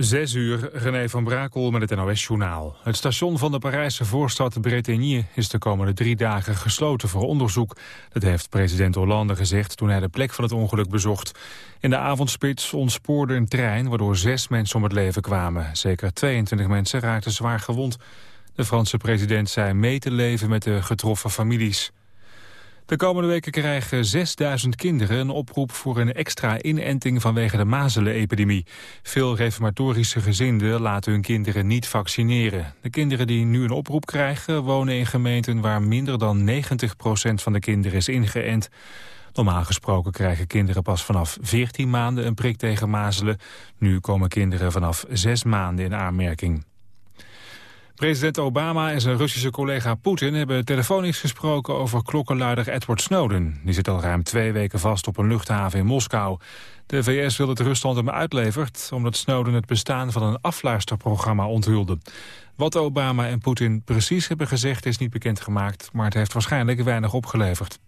Zes uur, René van Brakel met het NOS-journaal. Het station van de Parijse voorstad Bretigny is de komende drie dagen gesloten voor onderzoek. Dat heeft president Hollande gezegd toen hij de plek van het ongeluk bezocht. In de avondspits ontspoorde een trein waardoor zes mensen om het leven kwamen. Zeker 22 mensen raakten zwaar gewond. De Franse president zei mee te leven met de getroffen families. De komende weken krijgen 6000 kinderen een oproep voor een extra inenting vanwege de mazelenepidemie. Veel reformatorische gezinnen laten hun kinderen niet vaccineren. De kinderen die nu een oproep krijgen wonen in gemeenten waar minder dan 90% van de kinderen is ingeënt. Normaal gesproken krijgen kinderen pas vanaf 14 maanden een prik tegen mazelen. Nu komen kinderen vanaf 6 maanden in aanmerking. President Obama en zijn Russische collega Poetin hebben telefonisch gesproken over klokkenluider Edward Snowden. Die zit al ruim twee weken vast op een luchthaven in Moskou. De VS wil dat Rusland hem uitlevert omdat Snowden het bestaan van een afluisterprogramma onthulde. Wat Obama en Poetin precies hebben gezegd is niet bekendgemaakt, maar het heeft waarschijnlijk weinig opgeleverd.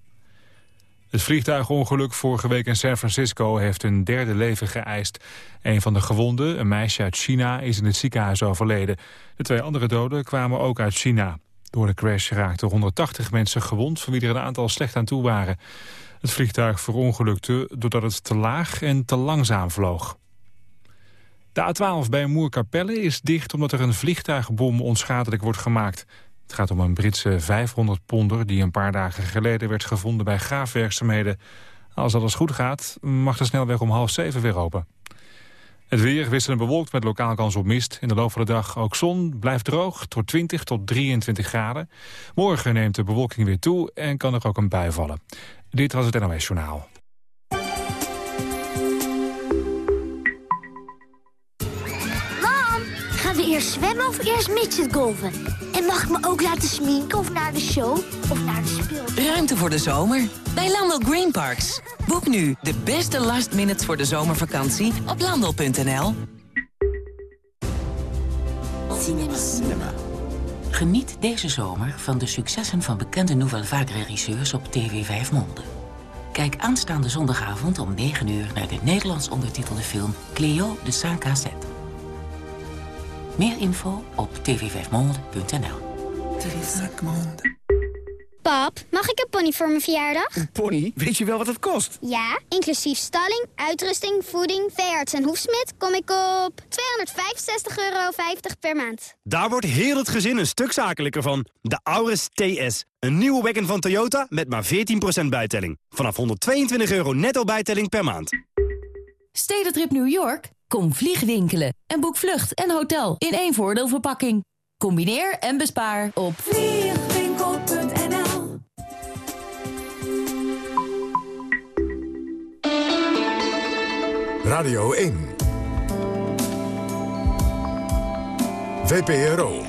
Het vliegtuigongeluk vorige week in San Francisco heeft een derde leven geëist. Een van de gewonden, een meisje uit China, is in het ziekenhuis overleden. De twee andere doden kwamen ook uit China. Door de crash raakten 180 mensen gewond, van wie er een aantal slecht aan toe waren. Het vliegtuig verongelukte doordat het te laag en te langzaam vloog. De A12 bij Moerkapelle is dicht omdat er een vliegtuigbom onschadelijk wordt gemaakt. Het gaat om een Britse 500 ponder die een paar dagen geleden werd gevonden bij graafwerkzaamheden. Als alles goed gaat, mag de snelweg om half zeven weer open. Het weer wisselend bewolkt met lokaal kans op mist. In de loop van de dag ook zon, blijft droog tot 20 tot 23 graden. Morgen neemt de bewolking weer toe en kan er ook een bui vallen. Dit was het NOS Journaal. Gaan we eerst zwemmen of eerst golven? En mag ik me ook laten sminken of naar de show of naar de speel? Ruimte voor de zomer bij Landel Green Parks. Boek nu de beste last minutes voor de zomervakantie op landel.nl. Cinema. Cinema. Geniet deze zomer van de successen van bekende Nouvelle Vague regisseurs op TV 5 Monde. Kijk aanstaande zondagavond om 9 uur naar de Nederlands ondertitelde film Cleo de Saint-Cassette. Meer info op tv5monde.nl. Pap, mag ik een pony voor mijn verjaardag? Een pony? Weet je wel wat het kost? Ja, inclusief stalling, uitrusting, voeding, veearts en hoefsmid kom ik op 265,50 euro per maand. Daar wordt heel het gezin een stuk zakelijker van. De Auris TS. Een nieuwe wagon van Toyota met maar 14% bijtelling. Vanaf 122 euro netto bijtelling per maand. Stedentrip New York? Kom vliegwinkelen en boek vlucht en hotel in één voordeelverpakking. Combineer en bespaar op vliegwinkel.nl Radio 1 VPRO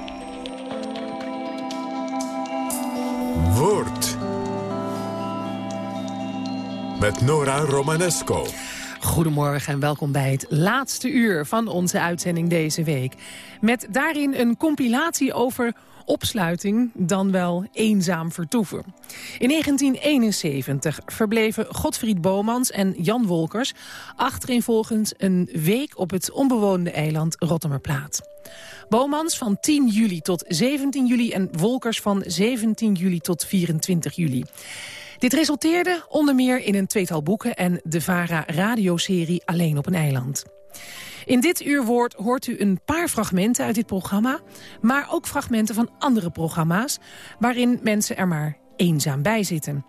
Woord met Nora Romanesco. Goedemorgen en welkom bij het laatste uur van onze uitzending deze week. Met daarin een compilatie over opsluiting dan wel eenzaam vertoeven. In 1971 verbleven Godfried Bomans en Jan Wolkers... achtereenvolgens een week op het onbewoonde eiland Rottermerplaat. Bomans van 10 juli tot 17 juli en Wolkers van 17 juli tot 24 juli. Dit resulteerde onder meer in een tweetal boeken... en de VARA-radioserie Alleen op een eiland. In dit uurwoord hoort u een paar fragmenten uit dit programma... maar ook fragmenten van andere programma's... waarin mensen er maar eenzaam bij zitten.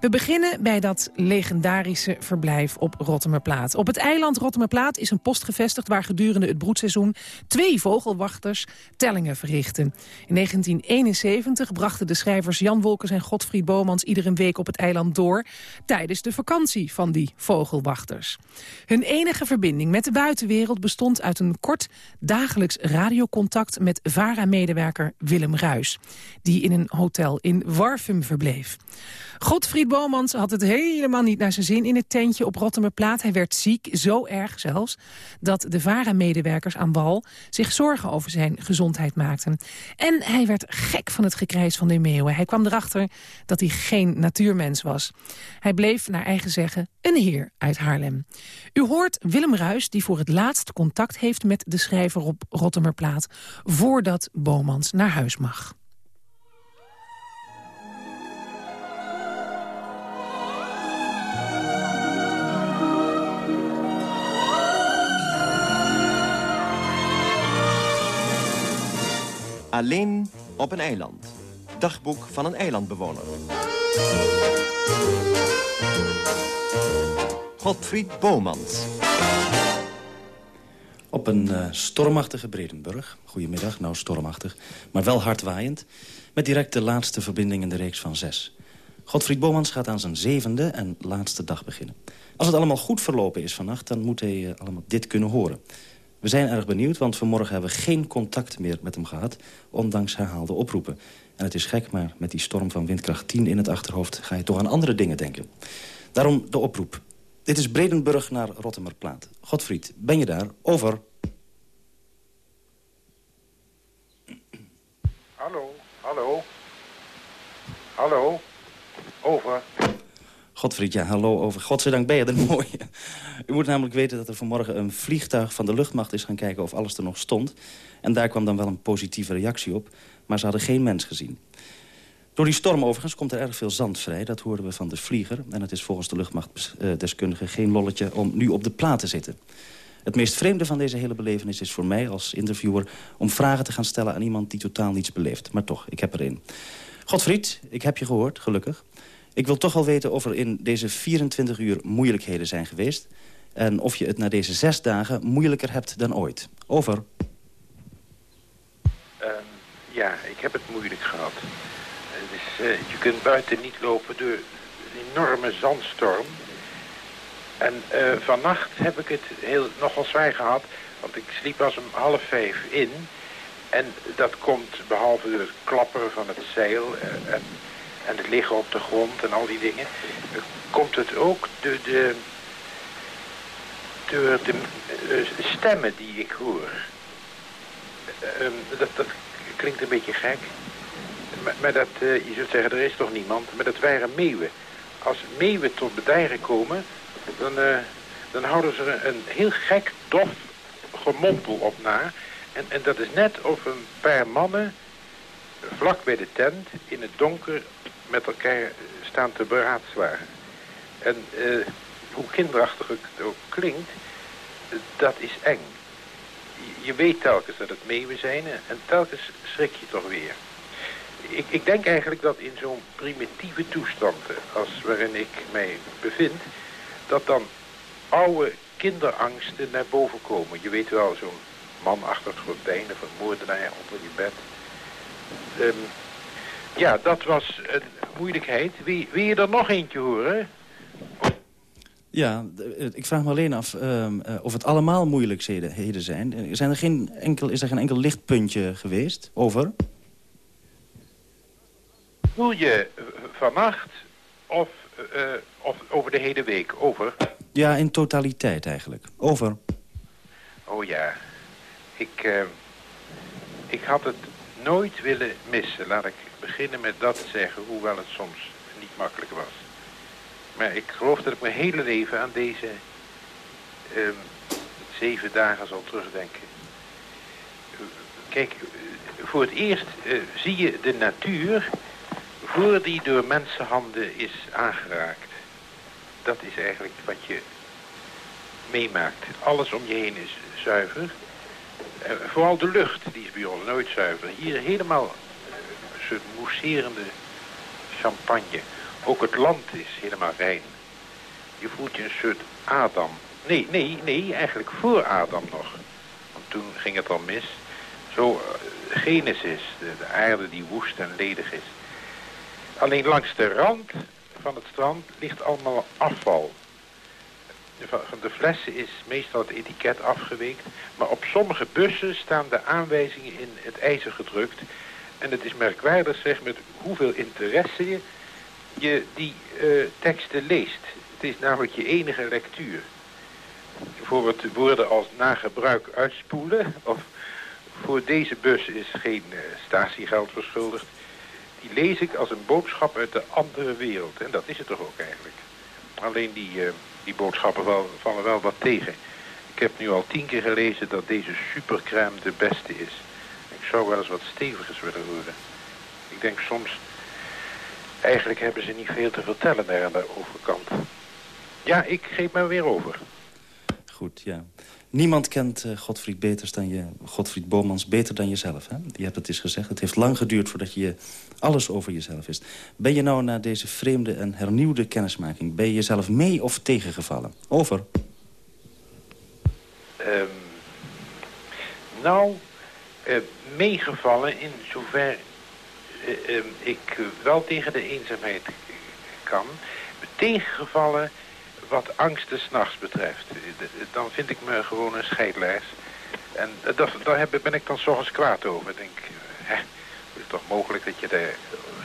We beginnen bij dat legendarische verblijf op Rottemerplaat. Op het eiland Rottemerplaat is een post gevestigd... waar gedurende het broedseizoen twee vogelwachters tellingen verrichten. In 1971 brachten de schrijvers Jan Wolkers en Godfried Bomans... iedere week op het eiland door tijdens de vakantie van die vogelwachters. Hun enige verbinding met de buitenwereld bestond uit een kort dagelijks radiocontact... met VARA-medewerker Willem Ruis, die in een hotel in Warfum verbleef. Godfried Bomans had het helemaal niet naar zijn zin in het tentje op Rottemerplaat. Hij werd ziek, zo erg zelfs, dat de VARA-medewerkers aan wal zich zorgen over zijn gezondheid maakten. En hij werd gek van het gekrijs van de meeuwen. Hij kwam erachter dat hij geen natuurmens was. Hij bleef, naar eigen zeggen, een heer uit Haarlem. U hoort Willem Ruis, die voor het laatst contact heeft met de schrijver op Rottemerplaat, voordat Bomans naar huis mag. Alleen op een eiland. Dagboek van een eilandbewoner. Godfried Bomans. Op een uh, stormachtige Bredenburg. Goedemiddag, nou stormachtig, maar wel hardwaaiend. Met direct de laatste verbinding in de reeks van zes. Godfried Bomans gaat aan zijn zevende en laatste dag beginnen. Als het allemaal goed verlopen is vannacht, dan moet hij uh, allemaal dit kunnen horen. We zijn erg benieuwd, want vanmorgen hebben we geen contact meer met hem gehad... ondanks herhaalde oproepen. En het is gek, maar met die storm van windkracht 10 in het achterhoofd... ga je toch aan andere dingen denken. Daarom de oproep. Dit is Bredenburg naar Rottemerplaat. Godfried, ben je daar? Over. Hallo, hallo. Hallo. Over. Godfried, ja, hallo over. Godzijdank ben je er mooi. U moet namelijk weten dat er vanmorgen een vliegtuig van de luchtmacht is gaan kijken of alles er nog stond. En daar kwam dan wel een positieve reactie op, maar ze hadden geen mens gezien. Door die storm overigens komt er erg veel zand vrij. Dat hoorden we van de vlieger. En het is volgens de luchtmachtdeskundige geen lolletje om nu op de plaat te zitten. Het meest vreemde van deze hele belevenis is voor mij als interviewer... om vragen te gaan stellen aan iemand die totaal niets beleeft. Maar toch, ik heb erin. Godfried, ik heb je gehoord, gelukkig. Ik wil toch wel weten of er in deze 24 uur moeilijkheden zijn geweest... en of je het na deze zes dagen moeilijker hebt dan ooit. Over. Uh, ja, ik heb het moeilijk gehad. Uh, je kunt buiten niet lopen door een enorme zandstorm. En uh, vannacht heb ik het heel, nogal zwaar gehad, want ik sliep pas om half vijf in... En dat komt behalve door het klapperen van het zeil eh, en het liggen op de grond en al die dingen, komt het ook door de, door de uh, stemmen die ik hoor. Uh, dat, dat klinkt een beetje gek. Maar, dat, je zult zeggen, er is toch niemand. Maar dat waren meeuwen. Als meeuwen tot bedijgen komen, dan, dan houden ze er een heel gek, dof gemompel op na. En, en dat is net of een paar mannen vlak bij de tent in het donker met elkaar staan te beraadswagen. En uh, hoe kinderachtig het ook klinkt, dat is eng. Je weet telkens dat het meeuwen zijn en telkens schrik je toch weer. Ik, ik denk eigenlijk dat in zo'n primitieve toestand als waarin ik mij bevind, dat dan oude kinderangsten naar boven komen. Je weet wel, zo'n man achter het gordijn of een moordenaar onder je bed. Um, ja, dat was een moeilijkheid. Wie, wil je er nog eentje horen? Ja, ik vraag me alleen af um, uh, of het allemaal moeilijkheden zijn. zijn er geen enkel, is er geen enkel lichtpuntje geweest? Over? Voel je vannacht of, uh, of over de hele week? Over? Ja, in totaliteit eigenlijk. Over. Oh ja. Ik, uh, ik had het nooit willen missen, laat ik beginnen met dat te zeggen, hoewel het soms niet makkelijk was. Maar ik geloof dat ik mijn hele leven aan deze um, zeven dagen zal terugdenken. Kijk, voor het eerst uh, zie je de natuur voor die door mensenhanden is aangeraakt. Dat is eigenlijk wat je meemaakt. Alles om je heen is zuiver. Uh, vooral de lucht, die is bij ons nooit zuiver. Hier helemaal soort mousserende champagne. Ook het land is helemaal rein. Je voelt je een soort Adam. Nee, nee, nee, eigenlijk voor Adam nog. Want toen ging het al mis. Zo uh, Genesis, de, de aarde die woest en ledig is. Alleen langs de rand van het strand ligt allemaal afval. Van de flessen is meestal het etiket afgeweekt. Maar op sommige bussen staan de aanwijzingen in het ijzer gedrukt. En het is merkwaardig zeg met hoeveel interesse je die eh, teksten leest. Het is namelijk je enige lectuur. Bijvoorbeeld woorden als na gebruik uitspoelen... of voor deze bus is geen uh, statiegeld verschuldigd. Die lees ik als een boodschap uit de andere wereld. En dat is het toch ook eigenlijk. Alleen die, uh, die boodschappen vallen wel wat tegen. Ik heb nu al tien keer gelezen dat deze supercrème de beste is. Ik zou wel eens wat stevigers willen horen. Ik denk soms... Eigenlijk hebben ze niet veel te vertellen daar aan de overkant. Ja, ik geef me weer over. Goed, ja. Niemand kent uh, Godfried, beters dan je, Godfried Bomans beter dan jezelf. Hè? Je hebt het eens gezegd. Het heeft lang geduurd voordat je alles over jezelf wist. Ben je nou na deze vreemde en hernieuwde kennismaking... ben je jezelf mee of tegengevallen? Over. Um, nou, uh, meegevallen in zover uh, uh, ik wel tegen de eenzaamheid kan. Tegengevallen wat angsten s'nachts betreft. Dan vind ik me gewoon een scheidlijst. En dat, daar ben ik dan s'ochtends kwaad over. Ik denk, hè, is toch mogelijk dat je daar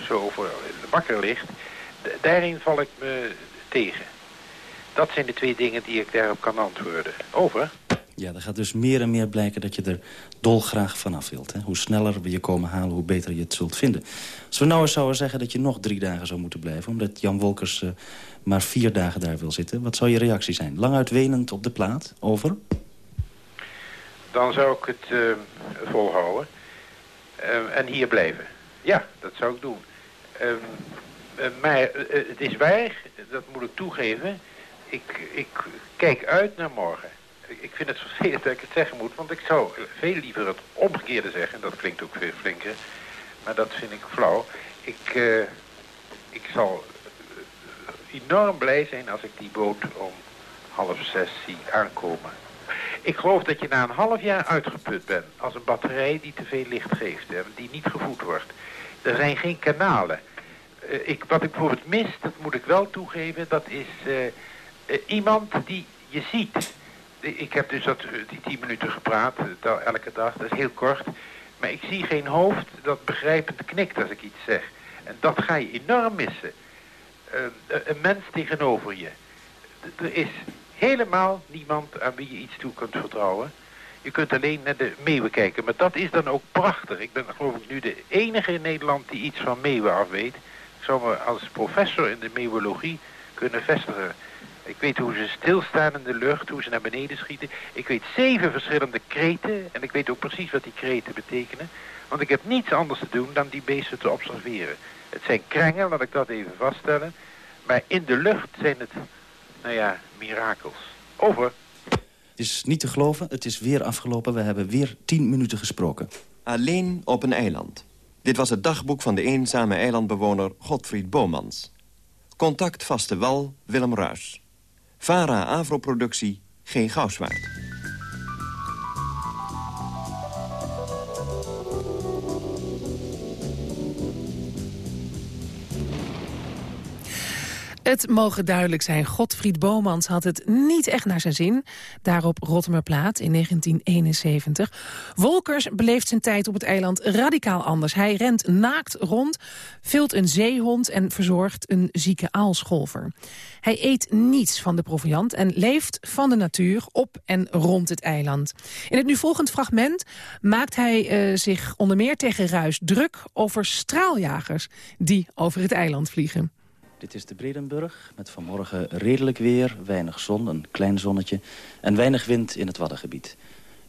zo over wakker ligt. Daarin val ik me tegen. Dat zijn de twee dingen die ik daarop kan antwoorden. Over. Ja, er gaat dus meer en meer blijken dat je er dolgraag vanaf wilt. Hè? Hoe sneller we je komen halen, hoe beter je het zult vinden. Als we nou eens zouden zeggen dat je nog drie dagen zou moeten blijven... omdat Jan Wolkers uh, maar vier dagen daar wil zitten... wat zou je reactie zijn? Lang uitwenend op de plaat? Over? Dan zou ik het uh, volhouden. Uh, en hier blijven. Ja, dat zou ik doen. Ehm, maar het is waar, dat moet ik toegeven... Ik, ik kijk uit naar morgen ik vind het vervelend dat ik het zeggen moet, want ik zou veel liever het omgekeerde zeggen. Dat klinkt ook veel flinker, maar dat vind ik flauw. Ik, uh, ik zal enorm blij zijn als ik die boot om half zes zie aankomen. Ik geloof dat je na een half jaar uitgeput bent als een batterij die te veel licht geeft en die niet gevoed wordt. Er zijn geen kanalen. Uh, ik, wat ik bijvoorbeeld mis, dat moet ik wel toegeven, dat is iemand die je ziet ik heb dus dat, eh, die tien minuten gepraat, eh, elke dag, dat is heel kort. Maar ik zie geen hoofd dat begrijpend knikt als ik iets zeg. En dat ga je enorm missen. Uh, een mens tegenover je. Er is helemaal niemand aan wie je iets toe kunt vertrouwen. Je kunt alleen naar de meeuwen kijken. Maar dat is dan ook prachtig. Ik ben geloof ik nu de enige in Nederland die iets van meeuwen af weet. Ik zou me als professor in de meeuwologie kunnen vestigen. Ik weet hoe ze stilstaan in de lucht, hoe ze naar beneden schieten. Ik weet zeven verschillende kreten en ik weet ook precies wat die kreten betekenen. Want ik heb niets anders te doen dan die beesten te observeren. Het zijn krengen, laat ik dat even vaststellen. Maar in de lucht zijn het, nou ja, mirakels. Over. Het is niet te geloven, het is weer afgelopen. We hebben weer tien minuten gesproken. Alleen op een eiland. Dit was het dagboek van de eenzame eilandbewoner Godfried Bomans. Contact vaste wal Willem Ruis. VARA Avro-productie, geen Gouwswaard. Het mogen duidelijk zijn, Godfried Bomans had het niet echt naar zijn zin. Daarop Rottermerplaat in 1971. Wolkers beleeft zijn tijd op het eiland radicaal anders. Hij rent naakt rond, vult een zeehond en verzorgt een zieke aalscholver. Hij eet niets van de proviand en leeft van de natuur op en rond het eiland. In het nu volgend fragment maakt hij uh, zich onder meer tegen ruis druk over straaljagers die over het eiland vliegen. Dit is de Bredenburg, met vanmorgen redelijk weer, weinig zon, een klein zonnetje... en weinig wind in het Waddengebied.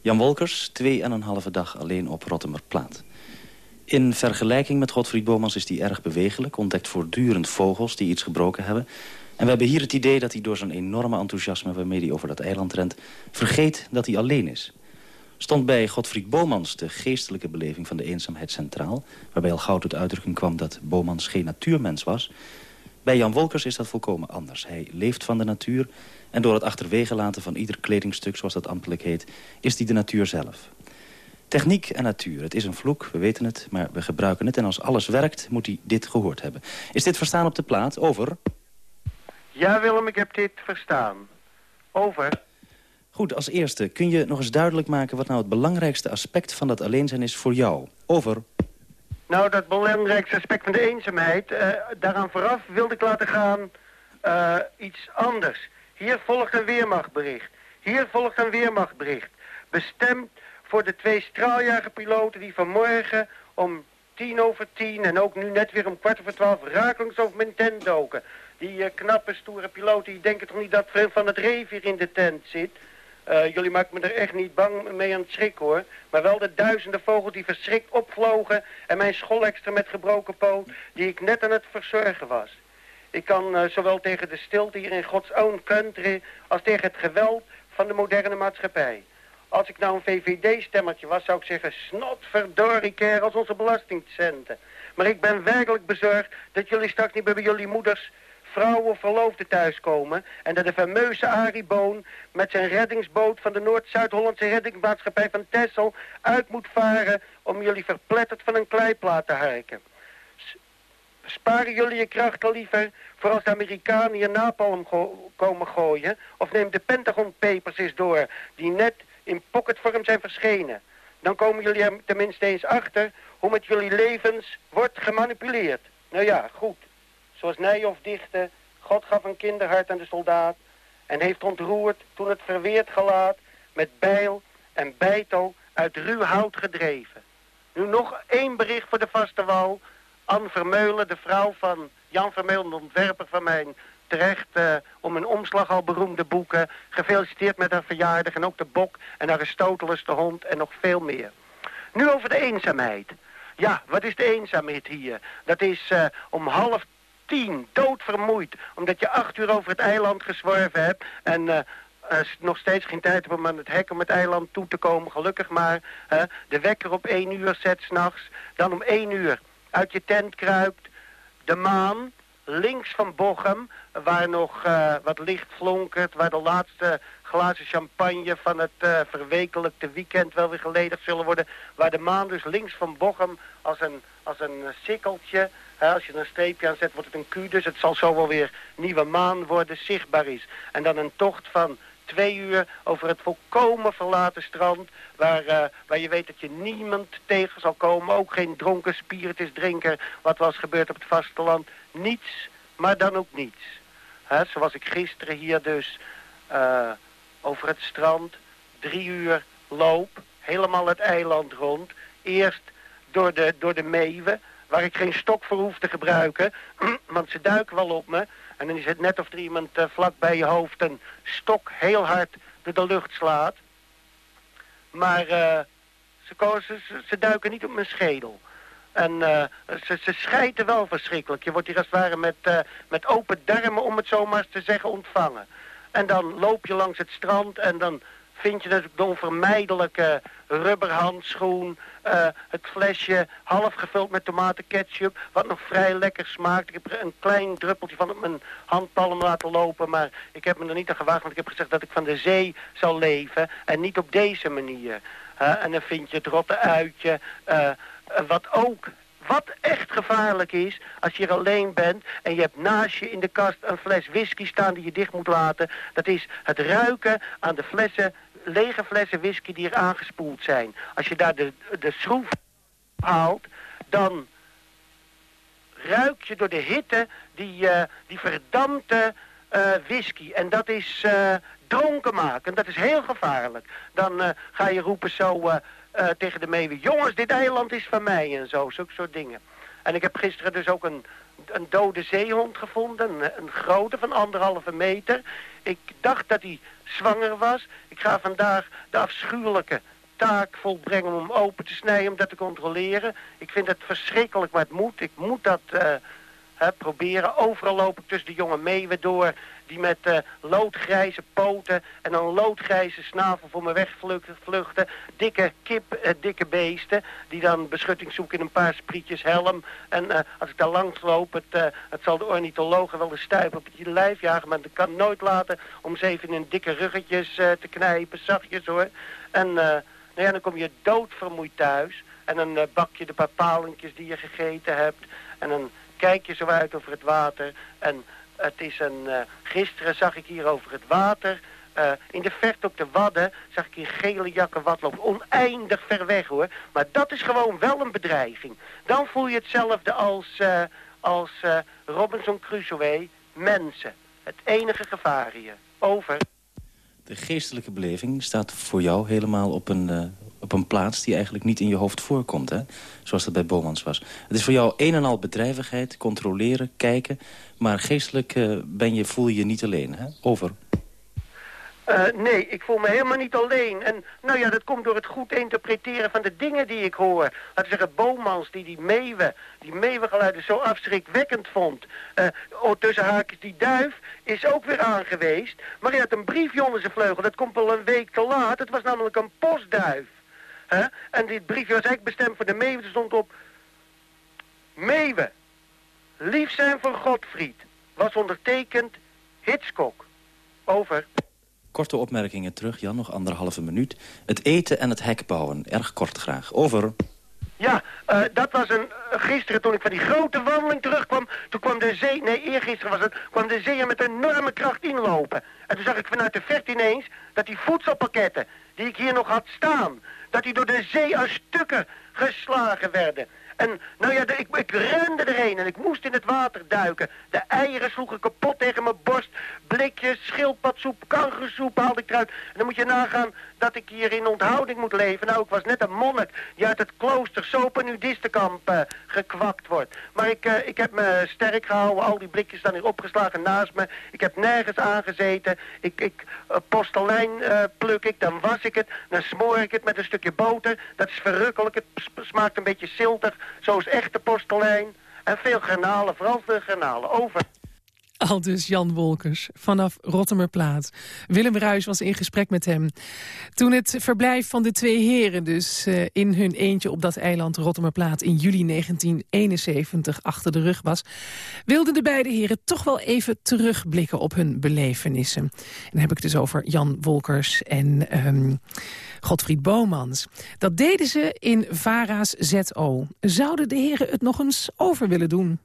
Jan Wolkers, twee en een halve dag alleen op Rottemerplaat. In vergelijking met Godfried Bomans is hij erg bewegelijk... ontdekt voortdurend vogels die iets gebroken hebben... En we hebben hier het idee dat hij door zijn enorme enthousiasme... waarmee hij over dat eiland rent, vergeet dat hij alleen is. Stond bij Godfried Bomans de geestelijke beleving van de eenzaamheid centraal... waarbij al gauw tot uitdrukking kwam dat Bomans geen natuurmens was... Bij Jan Wolkers is dat volkomen anders. Hij leeft van de natuur en door het achterwege laten van ieder kledingstuk, zoals dat ambtelijk heet, is hij de natuur zelf. Techniek en natuur, het is een vloek, we weten het, maar we gebruiken het. En als alles werkt, moet hij dit gehoord hebben. Is dit verstaan op de plaat? Over. Ja, Willem, ik heb dit verstaan. Over. Goed, als eerste, kun je nog eens duidelijk maken... wat nou het belangrijkste aspect van dat alleen zijn is voor jou? Over. Nou, dat belangrijkste aspect van de eenzaamheid, uh, daaraan vooraf wilde ik laten gaan uh, iets anders. Hier volgt een weermachtbericht. Hier volgt een weermachtbericht. Bestemd voor de twee straaljagerpiloten die vanmorgen om tien over tien en ook nu net weer om kwart over twaalf rakelings over mijn tent doken. Die uh, knappe, stoere piloten, die denken toch niet dat veel van het reef hier in de tent zit? Uh, jullie maken me er echt niet bang mee aan het schrik hoor. Maar wel de duizenden vogels die verschrikt opvlogen... en mijn scholexter met gebroken poot die ik net aan het verzorgen was. Ik kan uh, zowel tegen de stilte hier in Gods own country... als tegen het geweld van de moderne maatschappij. Als ik nou een VVD-stemmertje was, zou ik zeggen... snotverdorie kerels, onze belastingcenten. Maar ik ben werkelijk bezorgd dat jullie straks niet bij jullie moeders vrouwen verloofden thuiskomen... en dat de fameuze Arie Boon met zijn reddingsboot van de Noord-Zuid-Hollandse reddingsmaatschappij van Tessel uit moet varen... om jullie verpletterd van een kleiplaat te harken. Sparen jullie je krachten liever voor als de Amerikanen hier napalm komen gooien... of neem de Pentagon Papers eens door, die net in pocketvorm zijn verschenen. Dan komen jullie er tenminste eens achter hoe met jullie levens wordt gemanipuleerd. Nou ja, goed. Zoals Nijhoff dichtte, God gaf een kinderhart aan de soldaat... en heeft ontroerd toen het verweerd gelaat... met bijl en bijtel uit ruw hout gedreven. Nu nog één bericht voor de vaste wal. Anne Vermeulen, de vrouw van Jan Vermeulen, de ontwerper van mijn terecht uh, om een omslag al beroemde boeken. Gefeliciteerd met haar verjaardag en ook de bok en Aristoteles de hond en nog veel meer. Nu over de eenzaamheid. Ja, wat is de eenzaamheid hier? Dat is uh, om half tien, doodvermoeid. Omdat je acht uur over het eiland gezworven hebt. En uh, uh, nog steeds geen tijd om aan het hek om het eiland toe te komen. Gelukkig maar. De wekker op één uur zet s'nachts. Dan om één uur uit je tent kruipt. De maan, links van Bochum, waar nog uh, wat licht flonkert. Waar de laatste glazen champagne van het uh, verwekelijkte weekend wel weer geledigd zullen worden. Waar de maan dus links van Bochum als een, als een sikkeltje als je er een streepje aan zet, wordt het een Q. Dus het zal zo wel weer nieuwe maan worden, zichtbaar is. En dan een tocht van twee uur over het volkomen verlaten strand... Waar, uh, waar je weet dat je niemand tegen zal komen. Ook geen dronken spiritus drinker, wat was gebeurd op het vasteland. Niets, maar dan ook niets. He, zoals ik gisteren hier dus uh, over het strand drie uur loop... helemaal het eiland rond. Eerst door de, door de meeuwen waar ik geen stok voor hoef te gebruiken. Want ze duiken wel op me. En dan is het net of er iemand uh, vlak bij je hoofd een stok heel hard door de lucht slaat. Maar uh, ze, ze, ze, duiken niet op mijn schedel. En uh, ze, ze schijten wel verschrikkelijk. Je wordt hier als het ware met, met open darmen, om het zo maar eens te zeggen, ontvangen. En dan loop je langs het strand en dan vind je natuurlijk de onvermijdelijke rubberhandschoen, uh, het flesje half gevuld met tomatenketchup, wat nog vrij lekker smaakt. Ik heb een klein druppeltje van op mijn handpalm laten lopen, maar ik heb me er niet aan gewaagd, want ik heb gezegd dat ik van de zee zal leven en niet op deze manier. Uh, en dan vind je het rotte uitje, uh, wat ook wat echt gevaarlijk is, als je er alleen bent en je hebt naast je in de kast een fles whisky staan die je dicht moet laten. Dat is het ruiken aan de flessen lege flessen whisky die er aangespoeld zijn. Als je daar de, de schroef haalt, dan ruik je door de hitte die, uh, die verdampte uh, whisky. En dat is uh, dronken maken. Dat is heel gevaarlijk. Dan ga je roepen zo tegen de meeuwen... jongens, dit eiland is van mij en zo. Zulke soort dingen. En ik heb gisteren dus ook een, een dode zeehond gevonden. Een, grote van anderhalve meter. Ik dacht dat hij zwanger was. Ik ga vandaag de afschuwelijke taak volbrengen om hem open te snijden, om dat te controleren. Ik vind het verschrikkelijk, maar het moet. Ik moet dat uh, hè, proberen. Overal loop ik tussen de jonge meeuwen door die met uh, loodgrijze poten en een loodgrijze snavel voor me wegvluchten. Dikke kip, uh, dikke beesten, die dan beschutting zoeken in een paar sprietjes helm. En uh, als ik daar langs loop, het, het zal de ornithologen wel de stuip op je lijf jagen, maar ik kan nooit laten om ze even in dikke ruggetjes te knijpen, zachtjes hoor. En nou ja, dan kom je doodvermoeid thuis en dan bak je de paar palentjes die je gegeten hebt en dan kijk je zo uit over het water en het is een... Uh, gisteren zag ik hier over het water Eh, in de verte op de Wadden zag ik in gele jakken wat lopen. Oneindig ver weg hoor. Maar dat is gewoon wel een bedreiging. Dan voel je hetzelfde als, uh, als Robinson Crusoe. Mensen. Het enige gevaar hier. Over. De geestelijke beleving staat voor jou helemaal op een, op een plaats die eigenlijk niet in je hoofd voorkomt. Hè? Zoals dat bij Bomans was. Het is voor jou een en al bedrijvigheid, controleren, kijken. Maar geestelijk ben je, voel je je niet alleen. Hè? Over. Uh, nee, ik voel me helemaal niet alleen. En nou ja, dat komt door het goed interpreteren van de dingen die ik hoor. Laten we zeggen, Bomans die die meeuwen, die meeuwengeluiden zo afschrikwekkend vond. Uh, tussen haakjes, die duif is ook weer aangeweest. Maar hij had een briefje onder zijn vleugel, dat komt wel een week te laat. Het was namelijk een postduif. En dit briefje was eigenlijk bestemd voor de meeuwen. Er stond op... Meeuwen, lief zijn voor Godfried, was ondertekend Hitchcock. Over. Korte opmerkingen terug, Jan, nog anderhalve minuut. Het eten en het hek bouwen, erg kort graag. Over. Ja, uh, dat was een... Uh, gisteren toen ik van die grote wandeling terugkwam... toen kwam de zee... Nee, eergisteren was het... kwam de zee er met enorme kracht inlopen. En toen zag ik vanuit de verte ineens... dat die voedselpakketten die ik hier nog had staan... dat die door de zee als stukken geslagen werden. En nou ja, ik, ik rende erheen en ik moest in het water duiken. De eieren sloegen kapot tegen mijn borst. Blikjes, schildpadsoep, kangersoep haalde ik eruit. En dan moet je nagaan dat ik hier in onthouding moet leven. Nou, ik was net een monnik die uit het klooster Sopenudistenkamp uh, gekwakt wordt. Maar ik, uh, ik heb me sterk gehouden. Al die blikjes staan hier opgeslagen naast me. Ik heb nergens aangezeten. Ik, ik uh, postelijn pluk ik, dan was ik het. Dan smoor ik het met een stukje boter. Dat is verrukkelijk. Het smaakt een beetje ziltig. Zoals echte postelijn. En veel granalen, vooral veel granalen. Over. Al dus Jan Wolkers vanaf Rottemerplaat. Willem Ruis was in gesprek met hem. Toen het verblijf van de twee heren dus uh, in hun eentje op dat eiland Rottemerplaat... in juli 1971 achter de rug was... wilden de beide heren toch wel even terugblikken op hun belevenissen. En dan heb ik het dus over Jan Wolkers en... Um, Godfried Bomans. Dat deden ze in Vara's ZO. Zouden de heren het nog eens over willen doen?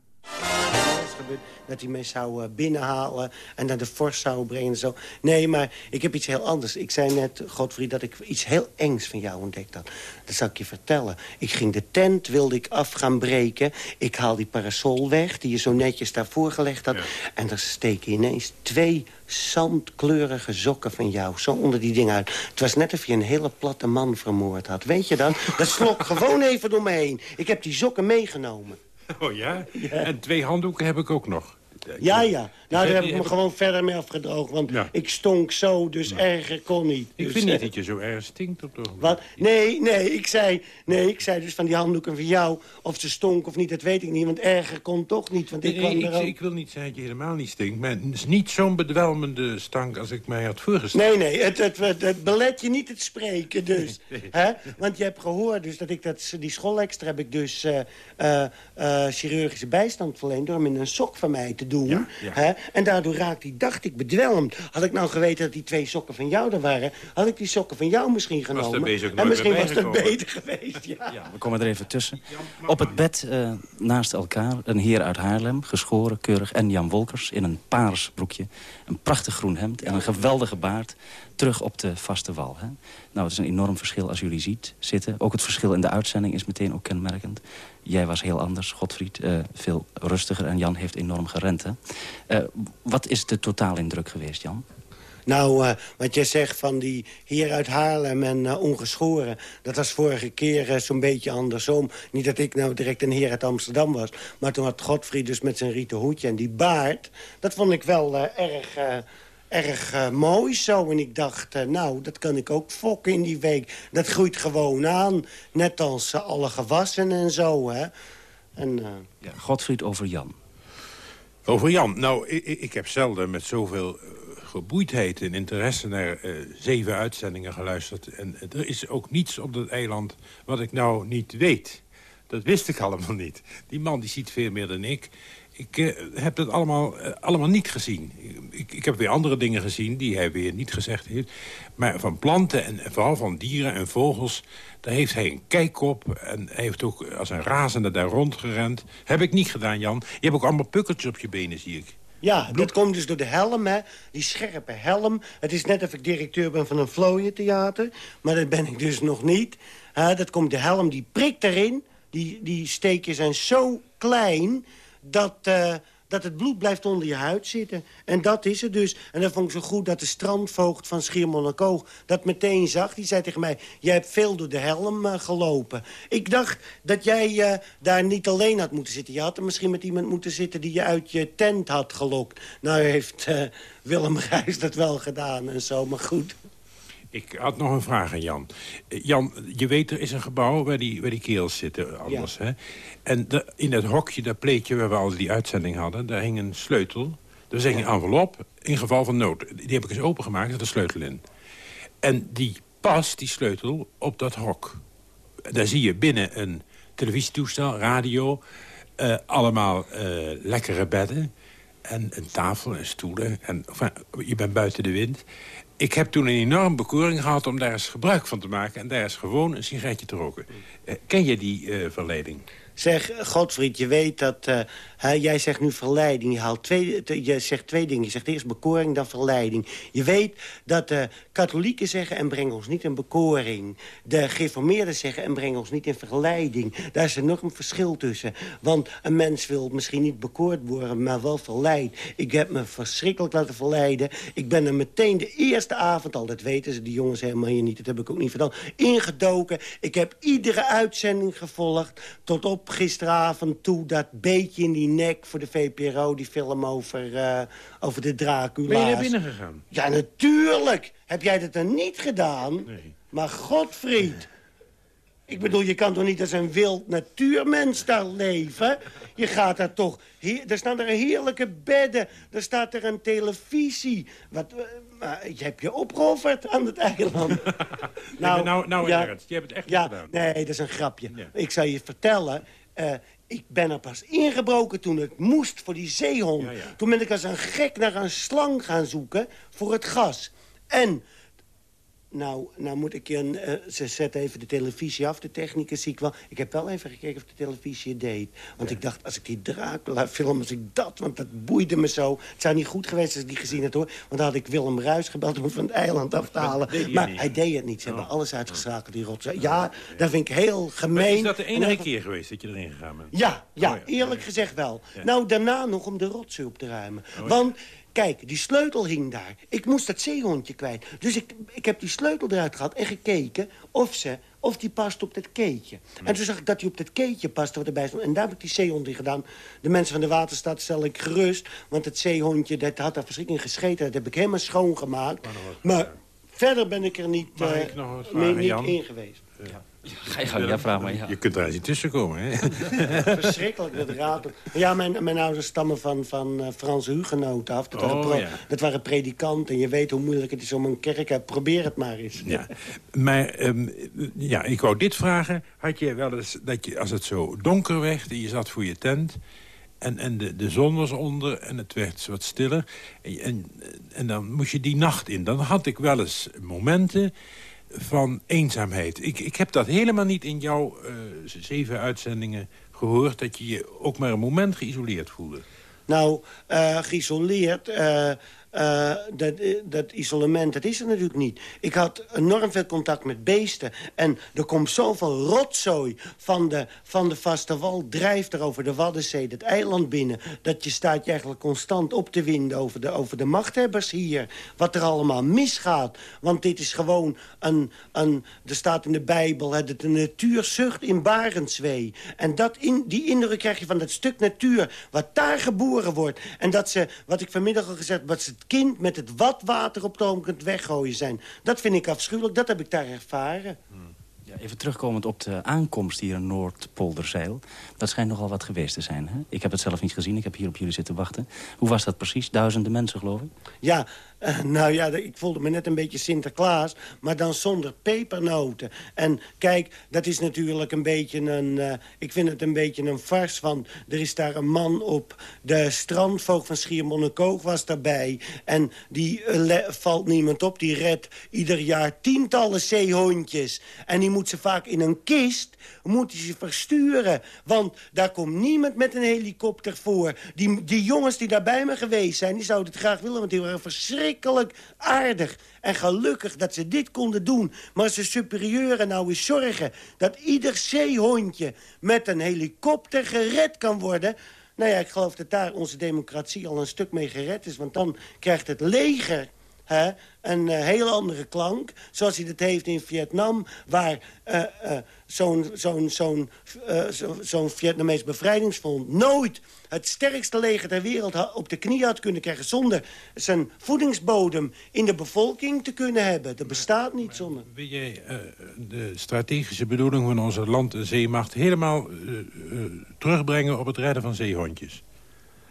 Dat hij mij zou eh, binnenhalen en naar de vorst zou brengen en zo. Nee, maar ik heb iets heel anders. Ik zei net, Godfried, dat ik iets heel engs van jou ontdekt had. Dat zal ik je vertellen. Ik ging de tent, wilde ik af gaan breken. Ik haal die parasol weg, die je zo netjes daarvoor gelegd had. En daar steken ineens twee zandkleurige sokken van jou. Zo onder die dingen uit. Het was net of je een hele platte man vermoord had. Weet je dan? Dat slok gewoon even door me heen. Ik heb die sokken meegenomen. Oh ja? ja? En twee handdoeken heb ik ook nog. Ja, ja. Nou, daar heb ik me gewoon verder mee afgedroogd. Want ik stonk zo, dus erger kon niet. Ik dus, vind niet dat je zo erg stinkt op de Wat? Nee, nee ik, zei, nee, ik zei dus van die handdoeken van jou... of ze stonk of niet, dat weet ik niet. Want erger kon toch niet, want ik nee, kwam ik, ik, wil niet zeggen dat je helemaal niet stinkt. Maar het is niet zo'n bedwelmende stank als ik mij had voorgesteld. Nee, nee, het, het, het, het belet je niet het spreken dus. Hè? Want je hebt gehoord dus dat ik dat, die schoolextra heb ik dus... Uh, uh, uh, chirurgische bijstand verleend... door hem in een sok van mij te doen. Ja, ja. Hè? En daardoor raakte hij, dacht ik, bedwelmd. Had ik nou geweten dat die twee sokken van jou er waren... had ik die sokken van jou misschien genomen. en misschien was het beter geweest, ja. ja. We komen er even tussen. Op het bed uh, naast elkaar een heer uit Haarlem, geschoren, keurig... en Jan Wolkers in een paars broekje, een prachtig groen hemd... en een geweldige baard, terug op de vaste wal. Hè? Nou, het is een enorm verschil als jullie ziet zitten. Ook het verschil in de uitzending is meteen ook kenmerkend. Jij was heel anders, Godfried, uh, veel rustiger. En Jan heeft enorm gerend. Uh, wat is de totaalindruk geweest, Jan? Nou, uh, wat jij zegt van die heer uit Haarlem en ongeschoren... dat was vorige keer zo'n beetje andersom. Niet dat ik nou direct een heer uit Amsterdam was... maar toen had Godfried dus met zijn rieten hoedje en die baard... dat vond ik wel erg erg uh, mooi zo. En ik dacht, uh, nou, dat kan ik ook fokken in die week. Dat groeit gewoon aan, net als uh, alle gewassen en zo, hè. En, ja, Godfried over Jan. Over Jan? Nou, ik, ik heb zelden met zoveel geboeidheid en interesse naar zeven uitzendingen geluisterd. En er is ook niets op dat eiland wat ik nou niet weet. Dat wist ik allemaal niet. Die man die ziet veel meer dan ik ik uh, heb dat allemaal, uh, allemaal niet gezien. Ik, ik heb weer andere dingen gezien die hij weer niet gezegd heeft. Maar van planten en vooral van dieren en vogels... daar heeft hij een kijk op. En hij heeft ook als een razende daar rondgerend. Heb ik niet gedaan, Jan. Je hebt ook allemaal pukkeltjes op je benen, zie ik. Ja, dat komt dus door de helm, hè. Die scherpe helm. Het is net of ik directeur ben van een vlooientheater. Maar dat ben ik dus nog niet. Dat komt de helm, die prikt erin. Die, die steekjes zijn zo klein dat, uh, dat het bloed blijft onder je huid zitten. En dat is het dus. En dat vond ik zo goed dat de strandvoogd van Schiermonnikoog dat meteen zag. Die zei tegen mij, jij hebt veel door de helm uh, gelopen. Ik dacht dat jij uh, daar niet alleen had moeten zitten. Je had er misschien met iemand moeten zitten die je uit je tent had gelokt. Nou heeft Willem Gijs dat wel gedaan en zo, maar goed. Ik had nog een vraag aan Jan. Jan, je weet, er is een gebouw waar die, waar die keels zitten anders. Hè? En de, in het hokje, dat pleetje waar we al die uitzending hadden... daar hing een sleutel. Daar zit een envelop, in geval van nood. Die heb ik eens opengemaakt, er zit een sleutel in. En die past, die sleutel, op dat hok. Daar zie je binnen een televisietoestel, radio... Uh, allemaal uh, lekkere bedden en een tafel en stoelen. En, enfin, je bent buiten de wind. Ik heb toen een enorm bekoring gehad om daar eens gebruik van te maken... en daar eens gewoon een sigaretje te roken. Uh, ken je die uh, verleiding? Zeg, Godfried, je weet dat... Uh, jij zegt nu verleiding. Je, haalt twee, je zegt twee dingen. Je zegt eerst bekoring, dan verleiding. Je weet dat de katholieken zeggen... en breng ons niet in bekoring. De geformeerden zeggen en breng ons niet in verleiding. Daar is er nog een verschil tussen. Want een mens wil misschien niet bekoord worden, maar wel verleid. Ik heb me verschrikkelijk laten verleiden. Ik ben er meteen de eerste avond al, dat weten ze, die jongens helemaal hier niet... dat heb ik ook niet verteld, ingedoken. Ik heb iedere uitzending gevolgd tot op gisteravond toe... dat beetje in die nek voor de VPRO, die film over, uh, over de Dracula's. Ben je naar binnen gegaan? Ja, natuurlijk. Heb jij dat dan niet gedaan? Nee. Maar Godfried... Ik bedoel, je kan toch niet als een wild natuurmens daar leven? Je gaat daar toch... er staan er heerlijke bedden. Er staat er een televisie. Wat, maar je hebt je opgeofferd aan het eiland. nou, nou, nou ja. Je hebt het echt ja, gedaan. Nee, dat is een grapje. Ja. Ik zal je vertellen... Uh, ik ben er pas ingebroken toen het moest voor die zeehond. Ja, ja. Toen ben ik als een gek naar een slang gaan zoeken voor het gas. En nou, nou moet ik je... Een, uh, ze zet even de televisie af, de technicus zie ik wel. Ik heb wel even gekeken of de televisie het deed. Want ja. ik dacht, als ik die Dracula film, als ik dat... want dat boeide me zo. Het zou niet goed geweest als ik die gezien had, hoor. Want dan had ik Willem Ruis gebeld om van het eiland af te halen. Maar, hij deed het niet. Ze oh. hebben alles uitgeschakeld, die rotsen. Ja, ja, dat vind ik heel gemeen. Maar is dat de enige dan... keer geweest dat je erin gegaan bent? Ja, ja, oh, ja. eerlijk gezegd wel. Nou, daarna nog om de rotsen op te ruimen. Oh, want... Kijk, die sleutel hing daar. Ik moest dat zeehondje kwijt. Dus ik, ik heb die sleutel eruit gehad en gekeken of, ze, of die past op dat keetje. En toen zag ik dat die op dat keetje paste wat erbij stond. En daar heb ik die zeehond in gedaan. De mensen van de waterstad stel ik gerust. Want het zeehondje dat had daar verschrikkelijk gescheten. Dat heb ik helemaal schoongemaakt. Maar, maar verder ben ik er niet, uh, mee, niet in geweest. Ja. Ga je gang, ja, vraag maar. Ja. Je kunt er eens niet tussenkomen, hè? Verschrikkelijk, dat raad. Ja, mijn, mijn ouders stammen van, van uh, Franse hugenoten af. Dat, oh, waren pro, ja. dat waren predikanten. En je weet hoe moeilijk het is om een kerk te Probeer het maar eens. Ja, maar um, ja, ik wou dit vragen. Had je wel eens dat je, als het zo donker werd... en je zat voor je tent... En, en de, de zon was onder en het werd wat stiller. En, en, en dan moest je die nacht in. Dan had ik wel eens momenten van eenzaamheid. Ik, ik heb dat helemaal niet in jouw uh, zeven uitzendingen gehoord... dat je je ook maar een moment geïsoleerd voelde. Nou, uh, geïsoleerd... Uh, uh, dat, dat isolement, dat is er natuurlijk niet. Ik had enorm veel contact met beesten. En er komt zoveel rotzooi van de, van de vaste wal... drijft er over de Waddenzee, het eiland binnen... dat je staat je eigenlijk constant op te winden over de, over de machthebbers hier. Wat er allemaal misgaat. Want dit is gewoon een... een er staat in de Bijbel, hè, dat de natuur zucht in Barendswee. En dat in, die indruk krijg je van dat stuk natuur... wat daar geboren wordt. En dat ze, wat ik vanmiddag al gezegd... wat ze het kind met het watwater op het ogenblik weggooien zijn. Dat vind ik afschuwelijk, dat heb ik daar ervaren. Ja, even terugkomend op de aankomst hier in Noordpolderzeil. Dat schijnt nogal wat geweest te zijn. Hè? Ik heb het zelf niet gezien, ik heb hier op jullie zitten wachten. Hoe was dat precies? Duizenden mensen, geloof ik? Ja, uh, nou ja, ik voelde me net een beetje Sinterklaas, maar dan zonder pepernoten. En kijk, dat is natuurlijk een beetje een... Uh, ik vind het een beetje een fars, want er is daar een man op... de strandvoogd van Schiermonnikoog was daarbij. En die uh, valt niemand op, die redt ieder jaar tientallen zeehondjes. En die moet ze vaak in een kist moet ze versturen. Want daar komt niemand met een helikopter voor. Die, die jongens die daar bij me geweest zijn, die zouden het graag willen... want die waren verschrikkelijk aardig en gelukkig dat ze dit konden doen. Maar ze superieuren nou eens zorgen dat ieder zeehondje... met een helikopter gered kan worden... Nou ja, ik geloof dat daar onze democratie al een stuk mee gered is. Want dan krijgt het leger een uh, hele andere klank. Zoals hij dat heeft in Vietnam, waar uh, zo'n zo'n zo'n zo'n Vietnamees bevrijdingsfront nooit het sterkste leger ter wereld op de knie had kunnen krijgen... zonder zijn voedingsbodem in de bevolking te kunnen hebben. Dat bestaat niet zonder. Wil jij de strategische bedoeling van onze land- en zeemacht... helemaal terugbrengen op het redden van zeehondjes?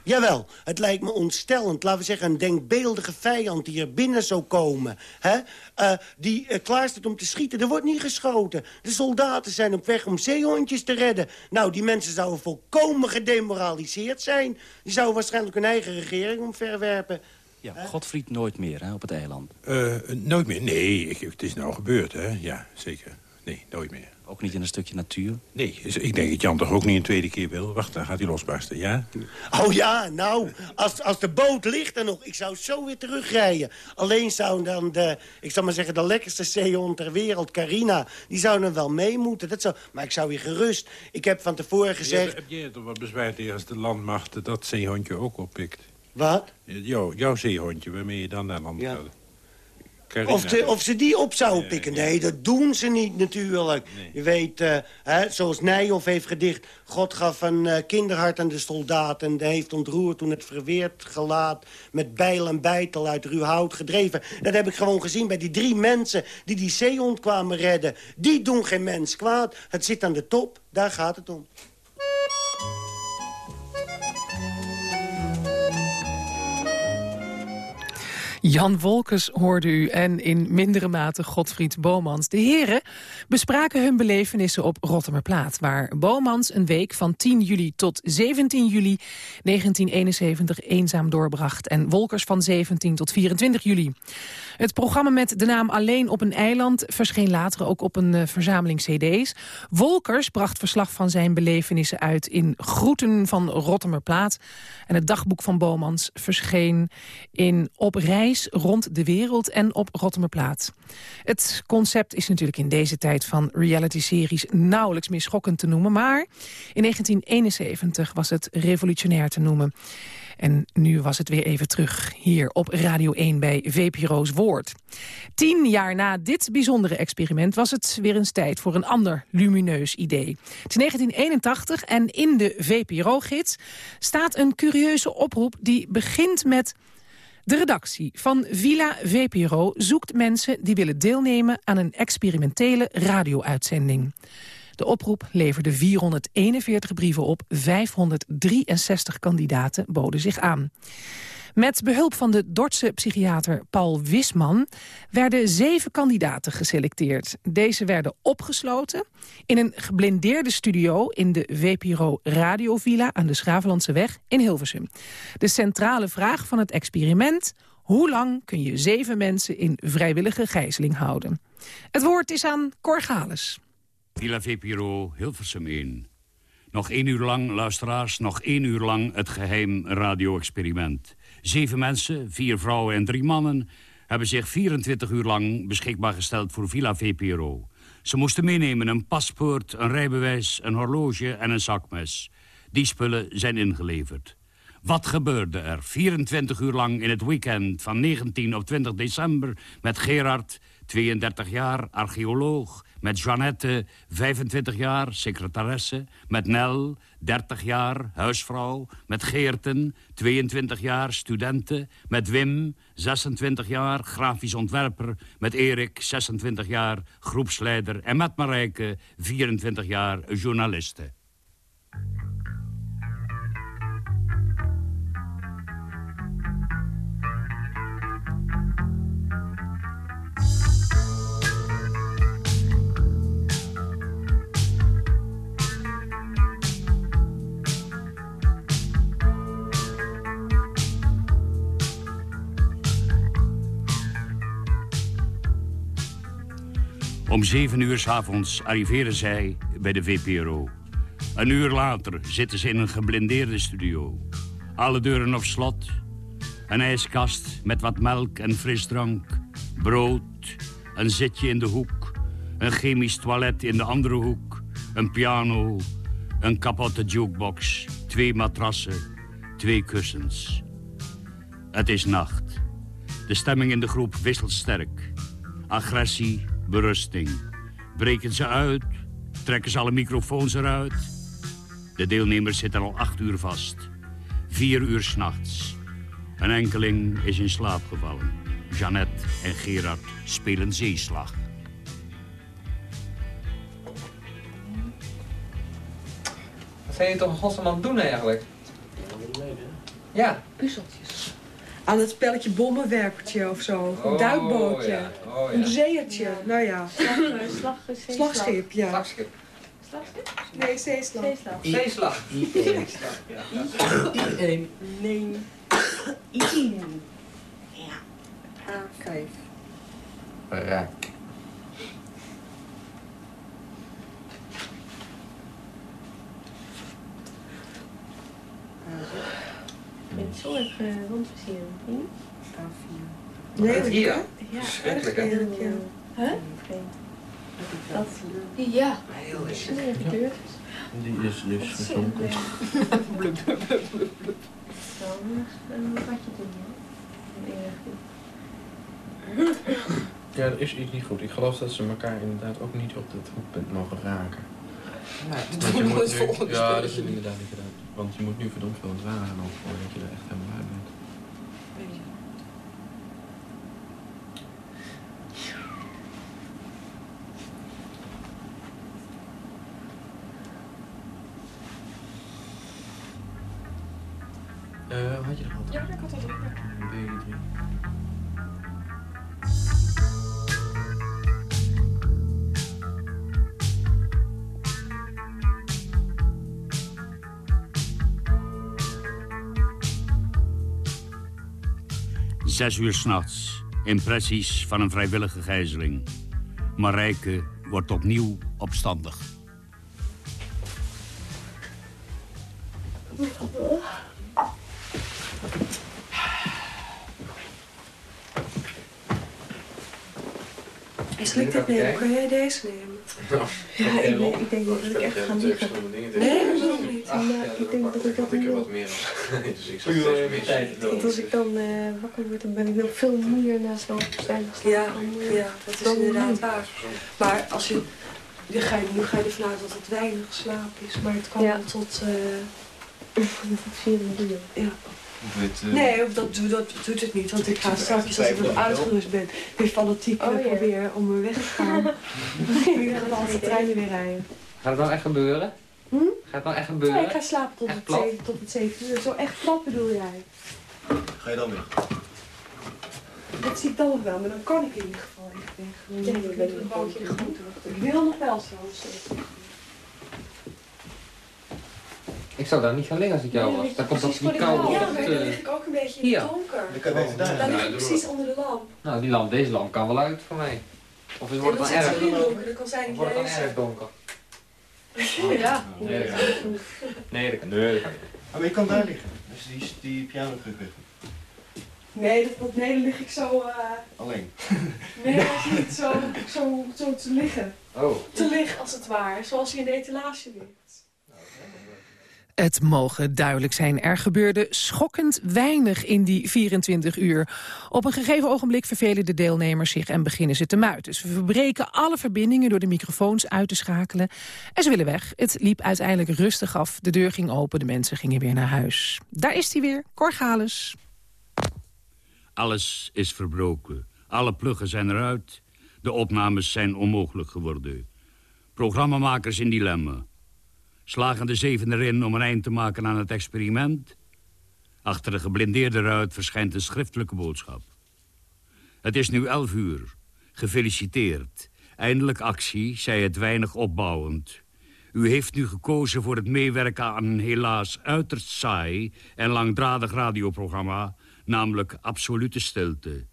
Jawel, het lijkt me ontstellend. Laten we zeggen, een denkbeeldige vijand die er binnen zou komen. Hè? Uh, die uh, klaar staat om te schieten. Er wordt niet geschoten. De soldaten zijn op weg om zeehondjes te redden. Nou, die mensen zouden volkomen gedemoraliseerd zijn. Die zouden waarschijnlijk hun eigen regering omverwerpen. Ja, Godfried nooit meer hè, op het eiland. Uh, nooit meer? Nee, ik, het is nou gebeurd, hè. Ja, zeker. Nee, nooit meer. Ook niet in een stukje natuur? Nee, ik denk dat Jan toch ook niet een tweede keer wil. Wacht, dan gaat hij losbarsten, ja? Oh ja, nou, als, als de boot ligt er nog, ik zou zo weer terugrijden. Alleen zou dan de, ik zal maar zeggen, de lekkerste zeehond ter wereld, Carina... die zou dan wel mee moeten. Dat zou, maar ik zou weer gerust. Ik heb van tevoren gezegd... Ja, heb jij toch wat bezwaar tegen als de landmacht dat zeehondje ook oppikt? Wat? Jou, jouw zeehondje, waarmee je dan naar land ja. Of, de, of, ze die op zouden pikken. Nee, dat doen ze niet natuurlijk. Je weet, uh, hè, zoals Nijhoff heeft gedicht... God gaf een uh, kinderhart aan de soldaat... en heeft ontroerd toen het verweerd gelaat... met bijl en bijtel uit ruw hout gedreven. Dat heb ik gewoon gezien bij die drie mensen... die die zeehond kwamen redden. Die doen geen mens kwaad. Het zit aan de top, daar gaat het om. Jan Wolkes hoorde u en in mindere mate Godfried Bomans. De heren bespraken hun belevenissen op Rottermerplaat... waar Bomans een week van 10 juli tot 17 juli 1971 eenzaam doorbracht... en Wolkers van 17 tot 24 juli. Het programma met de naam Alleen op een eiland... verscheen later ook op een uh, verzameling cd's. Wolkers bracht verslag van zijn belevenissen uit in Groeten van Rottermerplaat. En het dagboek van Bomans verscheen in Op rond de wereld en op Rottermerplaat. Het concept is natuurlijk in deze tijd van reality-series nauwelijks meer schokkend te noemen... maar in 1971 was het revolutionair te noemen. En nu was het weer even terug hier op Radio 1 bij VPRO's Woord. Tien jaar na dit bijzondere experiment was het weer eens tijd voor een ander lumineus idee. Het is 1981 en in de VPRO-gids staat een curieuze oproep die begint met... De redactie van Villa VPRO zoekt mensen die willen deelnemen aan een experimentele radio-uitzending. De oproep leverde 441 brieven op, 563 kandidaten boden zich aan. Met behulp van de Dordtse psychiater Paul Wisman werden zeven kandidaten geselecteerd. Deze werden opgesloten in een geblindeerde studio in de VPRO Radiovilla aan de Schravenlandseweg in Hilversum. De centrale vraag van het experiment... hoe lang kun je zeven mensen in vrijwillige gijzeling houden? Het woord is aan Corgalis. Villa VPRO, Hilversum 1. Nog één uur lang, luisteraars, nog één uur lang het geheim radio-experiment. Zeven mensen, vier vrouwen en drie mannen... hebben zich 24 uur lang beschikbaar gesteld voor Villa VPRO. Ze moesten meenemen een paspoort, een rijbewijs, een horloge en een zakmes. Die spullen zijn ingeleverd. Wat gebeurde er 24 uur lang in het weekend van 19 op 20 december... met Gerard, 32 jaar, archeoloog... Met Jeannette, 25 jaar, secretaresse. Met Nel, 30 jaar, huisvrouw. Met Geerten, 22 jaar, studenten. Met Wim, 26 jaar, grafisch ontwerper. Met Erik, 26 jaar, groepsleider. En met Marijke, 24 jaar, journaliste. Om zeven uur s avonds arriveren zij bij de VPRO. Een uur later zitten ze in een geblindeerde studio. Alle deuren op slot. Een ijskast met wat melk en frisdrank. Brood. Een zitje in de hoek. Een chemisch toilet in de andere hoek. Een piano. Een kapotte jukebox. Twee matrassen. Twee kussens. Het is nacht. De stemming in de groep wisselt sterk. Agressie, berusting. Breken ze uit? Trekken ze alle microfoons eruit? De deelnemers zitten al acht uur vast. Vier uur s'nachts. Een enkeling is in slaap gevallen. Jeannette en Gerard spelen zeeslag. Wat zijn je toch in godsnaam aan het doen eigenlijk? Ja. Puzzeltjes. Aan het spelletje bommenwerpertje of zo. Een Oh, duikbootje. ja. Oh, ja. Een zeertje. Nou ja. Slag, Slagschip, ja. Slagschip. Nee, zeeslag. Zeeslag. Zeeslag. I1. Nee. I10. Ja. A5. Raak. Het is zo even rondversieren. Nee, hier? Ja, hè? erg ja. Huh? Dat, ja. Heel Nee, gebeurd. Die is dus gezonken. blub, blub, blub, blub. Zo, een badje doen, ja. Ja, er is iets niet goed. Ik geloof dat ze elkaar inderdaad ook niet op het hoekpunt mogen raken. Ja, dat doen je we moet het volgende Ja, dat is inderdaad niet gedaan. Want je moet nu verdomd veel het water gaan voordat je er echt helemaal uit bent. Eh, had je er al? Ja, ik had dat ook. B3. Zes uur s'nachts. Impressies van een vrijwillige gijzeling. Marijke wordt opnieuw opstandig. Is dit nemen? Kan jij deze nemen? Ja, ik, denk- ik denk niet dat ik echt ga liggen. Nee, waarom niet? Ach, Ja, ja, ik denk dat ik dat ik niet er wil. wat meer dus ik Puur steeds. Want als ik dan eh, wakker word, dan ben ik nog veel moeier na zo'n zijn. Ja, ja, dat is inderdaad waar. Maar als je, je ga je, nu ga je ervan uit dat het weinig slaap is, maar het kan tot... eh vier uur. Ja. Weet, eh, Nee, dat, doe- dat doet het niet, want ik ga straks, als ik wat uitgerust ben, weer fanatiek Oh, ja. proberen om me weg te gaan. Dan ga ik dan de treinen weer rijden. Gaat het dan echt gebeuren? Hm? Gaat het dan echt gebeuren? ik ga slapen tot Echt het, plat? zeven, tot het 7 uur. Zo echt plat bedoel jij? Ga je dan weer? Dat zie ik dan nog wel, maar dan kan ik in ieder geval echt weg. Ja, ik bootje goed. Ik wil nog wel zo. Ik zou daar niet gaan liggen als ik jou was. Daar komt dat die koude Ja, maar dan eh, lig ik ook een beetje in het donker. Dan kan je beter daar. Dan lig Ja, ik doe precies onder de lamp. Nou, die lamp, deze lamp kan wel uit voor mij. Of is, wordt dan het dan erg? donker, dan kan zij Of niet wordt het dan erg donker? Ja. Nee, dat kan niet. Nee, dat kan niet. Ah, maar je kan daar liggen. Dus die, die piano kruk weg. Nee, dat, dat, nee, dan lig ik zo... eh Alleen. nee, dat is niet zo, zo, zo te liggen. Oh. Te liggen als het ware, zoals hij in de etalage ligt. Het mogen duidelijk zijn, er gebeurde schokkend weinig in die 24 uur. Op een gegeven ogenblik vervelen de deelnemers zich en beginnen ze te muiten. Ze verbreken alle verbindingen door de microfoons uit te schakelen. En ze willen weg. Het liep uiteindelijk rustig af. De deur ging open, de mensen gingen weer naar huis. Daar is hij weer, Corgalis. Alles is verbroken. Alle pluggen zijn eruit. De opnames zijn onmogelijk geworden. Programmamakers in dilemma. Slagen de zeven erin om een eind te maken aan het experiment? Achter de geblindeerde ruit verschijnt een schriftelijke boodschap. Het is nu elf uur. Gefeliciteerd. Eindelijk actie, zei het weinig opbouwend. U heeft nu gekozen voor het meewerken aan een helaas uiterst saai en langdradig radioprogramma, namelijk Absolute Stilte.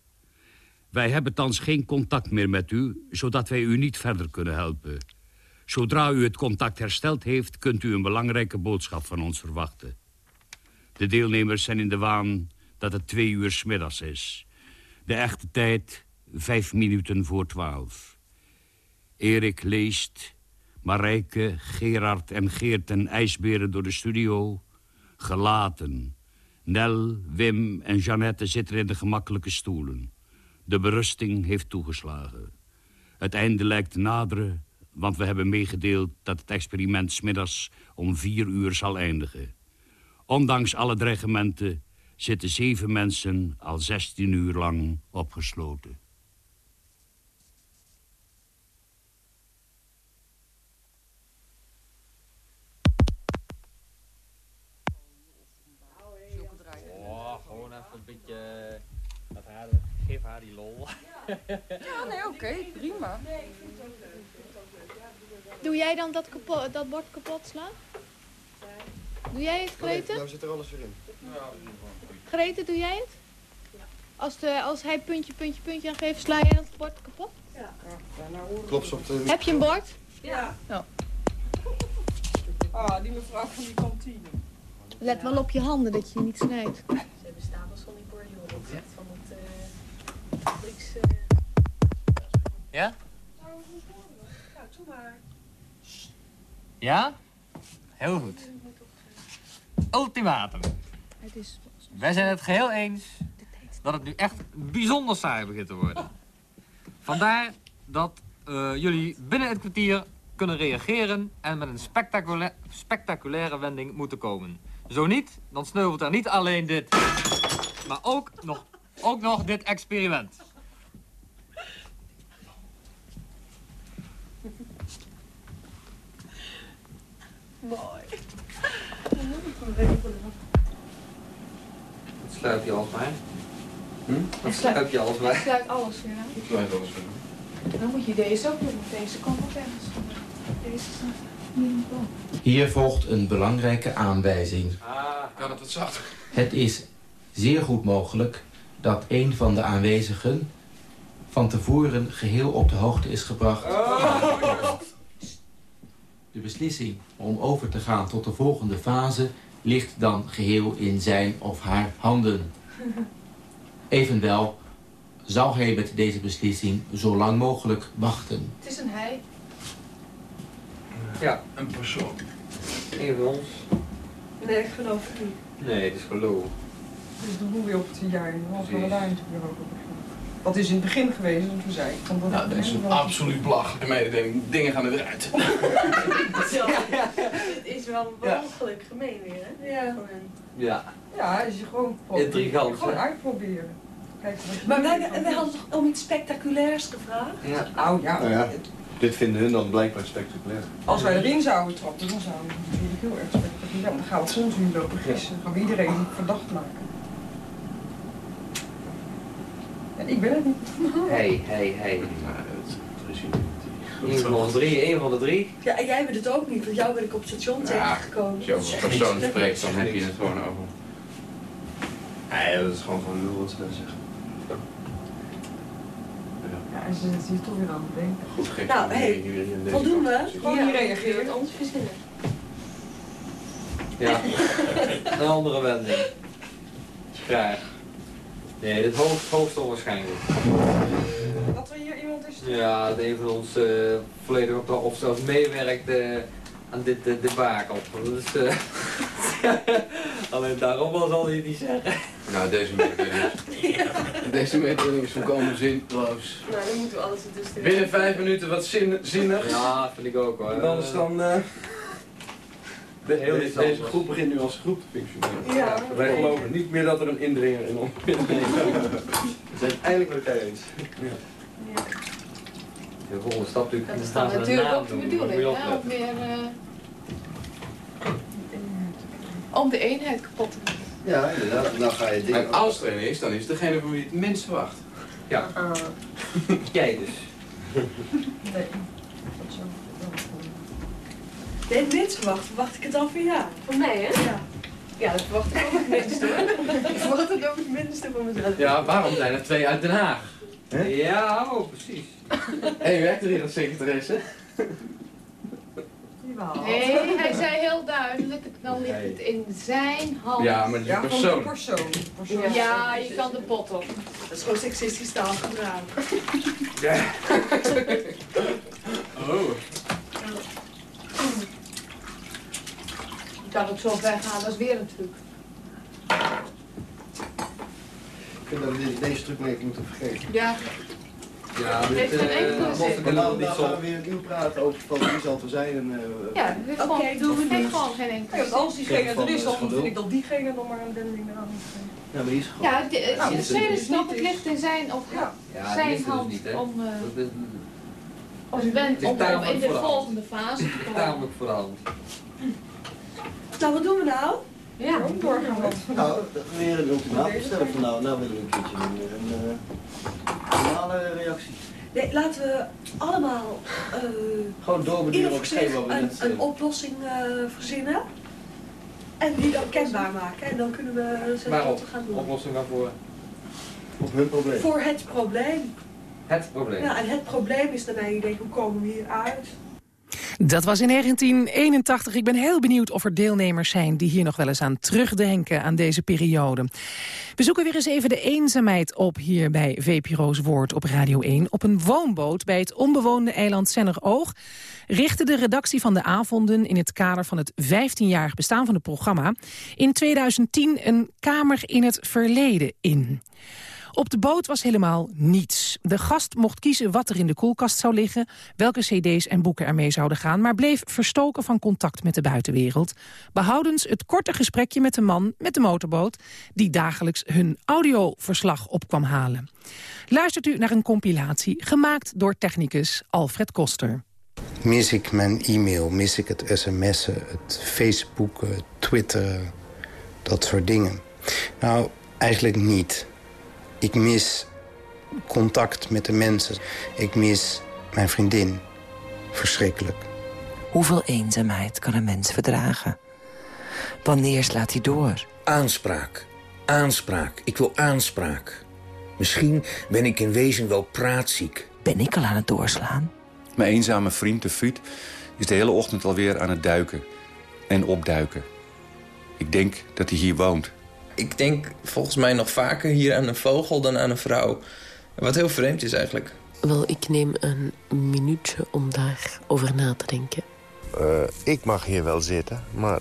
Wij hebben thans geen contact meer met u, zodat wij u niet verder kunnen helpen. Zodra u het contact hersteld heeft, kunt u een belangrijke boodschap van ons verwachten. De deelnemers zijn in de waan dat het twee uur 's middags is. De echte tijd, vijf minuten voor twaalf. Erik leest, Marijke, Gerard en Geert en IJsberen door de studio. Gelaten. Nel, Wim en Jeannette zitten in de gemakkelijke stoelen. De berusting heeft toegeslagen. Het einde lijkt naderen, want we hebben meegedeeld... dat het experiment smiddags om vier uur zal eindigen. Ondanks alle dreigementen zitten zeven mensen al 16 uur lang opgesloten. Oh, gewoon even een beetje... Wat haar, geef haar die lol. Ja, nee, oké, prima. Doe jij dan dat, kapot, dat bord kapot slaan? Doe jij het, Grete? Nou zit er alles weer in. Grete, doe jij het? Als, de, als hij puntje, puntje, puntje aan geeft, sla jij dat bord kapot? Ja. Klopt op de... Heb je een bord? Ja. Ja. Ah, die mevrouw van die kantine. Let wel op je handen dat je je niet snijdt. Ze hebben stapels van die bordeaux. Dat echt van het uh, fabrieks... Ja? Ja, doe maar. Ja? Heel goed. Ultimatum. Wij zijn het geheel eens dat het nu echt bijzonder saai begint te worden. Vandaar dat eh, jullie binnen het kwartier kunnen reageren en met een spectacula spectaculaire wending moeten komen. Zo niet, dan sneuvelt er niet alleen dit, maar ook nog, ook nog dit experiment. Mooi. Dat sluit je als mij. Hm? Dat sluit je als Ik mij. sluit alles weer aan. Ik sluit alles weer. Dan moet je deze ook doen. want Deze kan ook ergens. Deze staat hier het volgt een belangrijke aanwijzing. Kan het wat zachter? Het is zeer goed mogelijk dat een van de aanwezigen van tevoren geheel op de hoogte is gebracht. De beslissing om over te gaan tot de volgende fase ligt dan geheel in zijn of haar handen. Evenwel zou hij met deze beslissing zo lang mogelijk wachten. Het is een hij. Ja. Een persoon. Een van ons. Nee, ik geloof het niet. Nee, het is geloof. Het is de roei op het jaar. Dan gaan we daar natuurlijk ook op. Dat is in het begin geweest, en toen zei ik. Van dat Nou, dit is een absoluut belachelijke mededeling. Dingen gaan eruit. Dit is wel belachelijk gemeen weer, hè? Ja. Ja. Ja, als je gewoon... Intrigant, Gewoon hè? uitproberen. Kijk, wat Maar wij, hadden toch om iets spectaculairs gevraagd? Ja. Nou ja, Nou ja, dit vinden hun dan blijkbaar spectaculair. als wij erin zouden trappen, dan zouden we het natuurlijk heel erg spectaculair. Dan gaan we continu lopen gissen. Dan gaan we iedereen verdacht maken. En ik ben het niet. Hey, hey, hey. Eén van de drie, één van de drie. Ja, en jij bent het ook niet, want jou ben ik op het station tegengekomen. Als je over een persoon spreekt, dan heb je het gewoon over. Nee, dat is gewoon van lul wat ze zeggen. Ja, en ze zitten hier toch weer aan het denken. Goed, gek. Nou, hé, hey, wat doen we? Gewoon niet reageren. Anders verzinnen. Ja. Een andere wending. Graag. Nee, dit hoofd, hoofdstel waarschijnlijk. Dat er hier iemand is. Ja, dat een van ons eh, volledig op de, of zelfs meewerkt eh, aan dit uh, debakel. Dus, eh, alleen daarom zal hij het niet zeggen. Nou, deze mededeling is... Deze mededeling is volkomen zinloos. Nou, dan moeten we alles ertussen. Binnen vijf minuten wat zin, zinnigs. Ja, vind ik ook hoor. En anders dan... de, Heel deze, groep begint nu als groep te functioneren. Ja. Wij geloven niet meer dat er een indringer in ons is. We zijn het eindelijk met elkaar eens. De volgende stap natuurlijk. Dat is dan natuurlijk ook de bedoeling, hè? Om weer... eh, om de eenheid kapot te maken. Ja, inderdaad. Nou ga je dingen... En als er een is, dan is het degene van wie het minst verwacht. Ja. Jij dus. Nee. Het minst verwacht, verwacht ik het al van jou. Van mij, hè? Ja. Ja, dat verwacht ik ook het minste hoor. Ik verwacht het ook het minste van mezelf. Ja, waarom zijn er twee uit Den Haag? Ja, oh, precies. Hé, u werkt er hier als secretaresse? Nee, hij zei heel duidelijk, dan ligt het in zijn hand. Ja, maar die Ja, persoon. persoon. Ja, ja, je kan de pot op. Dat is gewoon seksistisch taalgebruik. Ja. Oh. Kan ook zo ver gaan, dat is weer een truc. Ik vind dat we dit- deze truc even moeten vergeten. Ja. Ja, Het dit, heeft geen eh, enkele mocht zin. ik dan niet gaan we weer opnieuw praten over van wie zal er zijn. En, eh, Ja, het heeft Oké, gewoon, doen we het heeft gewoon geen enkele Ja, als diegene er is, eh, dan vind ik dat diegene nog maar een dending eraan moet geven. Ja, maar die is Ja, de, de, Nou, de dus tweede het het ligt in zijn of Ja, zijn er dus hand niet, om, eh, Dat is- om, in de volgende fase te komen. tamelijk voor de hand. Nou, wat doen we nou? Ja, doorgaan we. Nou, weer een ultimatum stellen van nou, nou willen we een keertje een, een, eh, normale reactie. Nee, laten we allemaal eh Gewoon doorbeduren op schema een, net een oplossing eh, verzinnen. En die dan kenbaar maken. En dan kunnen we we gaan doen. Oplossing daarvoor? Op hun probleem. Voor het probleem. Het probleem. Ja, en het probleem is daarmee, je denkt, hoe komen we hier uit? Dat was in 1981. Ik ben heel benieuwd of er deelnemers zijn die hier nog wel eens aan terugdenken aan deze periode. We zoeken weer eens even de eenzaamheid op hier bij VPRO's Woord op Radio 1. Op een woonboot bij het onbewoonde eiland Senneroog richtte de redactie van de avonden in het kader van het 15-jarig bestaan van het programma in 2010 een kamer in het verleden in. Op de boot was helemaal niets. De gast mocht kiezen wat er in de koelkast zou liggen... welke cd's en boeken ermee zouden gaan... maar bleef verstoken van contact met de buitenwereld. Behoudens het korte gesprekje met de man met de motorboot... die dagelijks hun audioverslag op kwam halen. Luistert u naar een compilatie gemaakt door technicus Alfred Koster. Mis ik mijn e-mail, mis ik het sms'en, het facebooken, het twitteren, dat soort dingen? Nou, eigenlijk niet. Ik mis contact met de mensen. Ik mis mijn vriendin. Verschrikkelijk. Hoeveel eenzaamheid kan een mens verdragen? Wanneer slaat hij door? Aanspraak. Aanspraak. Ik wil aanspraak. Misschien ben ik in wezen wel praatziek. Ben ik al aan het doorslaan? Mijn eenzame vriend, de Fuut, is de hele ochtend alweer aan het duiken. En opduiken. Ik denk dat hij hier woont. Ik denk volgens mij nog vaker hier aan een vogel dan aan een vrouw. Wat heel vreemd is eigenlijk. Wel, ik neem een minuutje om daarover na te denken. Eh, ik mag hier wel zitten, maar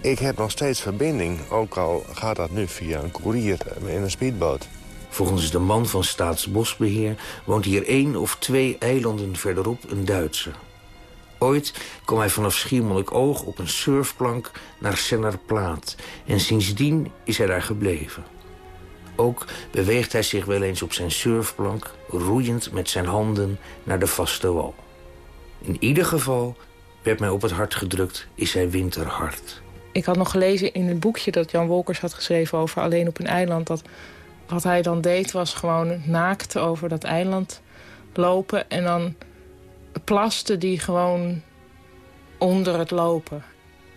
ik heb nog steeds verbinding. Ook al gaat dat nu via een koerier in een speedboot. Volgens de man van Staatsbosbeheer woont hier één of twee eilanden verderop een Duitser. Ooit kwam hij vanaf Schiermonnikoog op een surfplank naar Sennerplaat. En sindsdien is hij daar gebleven. Ook beweegt hij zich wel eens op zijn surfplank... roeiend met zijn handen naar de vaste wal. In ieder geval werd mij op het hart gedrukt, is hij winterhard. Ik had nog gelezen in het boekje dat Jan Wolkers had geschreven over Alleen op een eiland... dat wat hij dan deed was gewoon naakt over dat eiland lopen... en dan plaste die gewoon onder het lopen.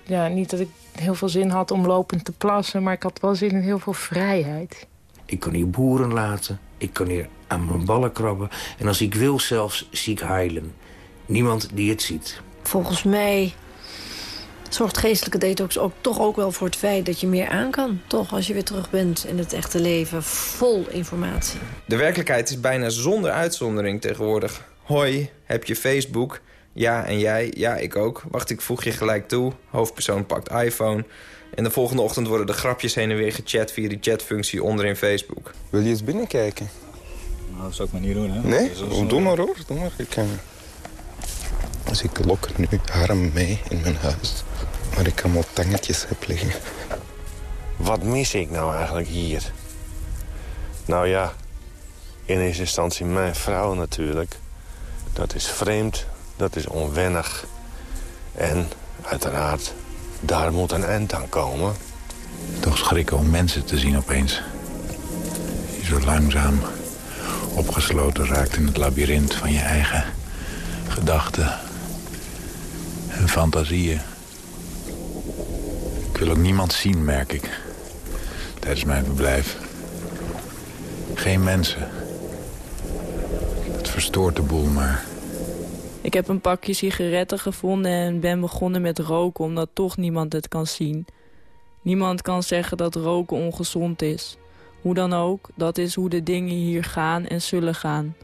Ja, niet dat ik heel veel zin had om lopend te plassen... maar ik had wel zin in heel veel vrijheid. Ik kan hier boeren laten, ik kan hier aan mijn ballen krabben... en als ik wil zelfs ziek heilen. Niemand die het ziet. Volgens mij zorgt geestelijke detox ook toch ook wel voor het feit dat je meer aan kan. Toch, als je weer terug bent in het echte leven, vol informatie. De werkelijkheid is bijna zonder uitzondering tegenwoordig. Hoi, heb je Facebook? Ja, en jij? Ja, ik ook. Wacht, ik voeg je gelijk toe. Hoofdpersoon pakt iPhone. En de volgende ochtend worden de grapjes heen en weer gechat via die chatfunctie onderin Facebook. Wil je eens binnenkijken? Nou, dat zou ik maar niet doen, hè? Nee? Oh, eh, doe maar hoor, doe maar. Ik, eh, als ik lok nu harm mee in mijn huis. Maar ik allemaal tangetjes heb liggen. Wat mis ik nou eigenlijk hier? Nou ja, in eerste instantie mijn vrouw natuurlijk. Dat is vreemd, dat is onwennig. En uiteraard, daar moet een eind aan komen. Toch schrikken om mensen te zien opeens. Je zo langzaam opgesloten raakt in het labyrint van je eigen gedachten en fantasieën. Ik wil ook niemand zien, merk ik, tijdens mijn verblijf. Geen mensen. het verstoort de boel maar. Ik heb een pakje sigaretten gevonden en ben begonnen met roken... omdat toch niemand het kan zien. Niemand kan zeggen dat roken ongezond is. Hoe dan ook, dat is hoe de dingen hier gaan en zullen gaan.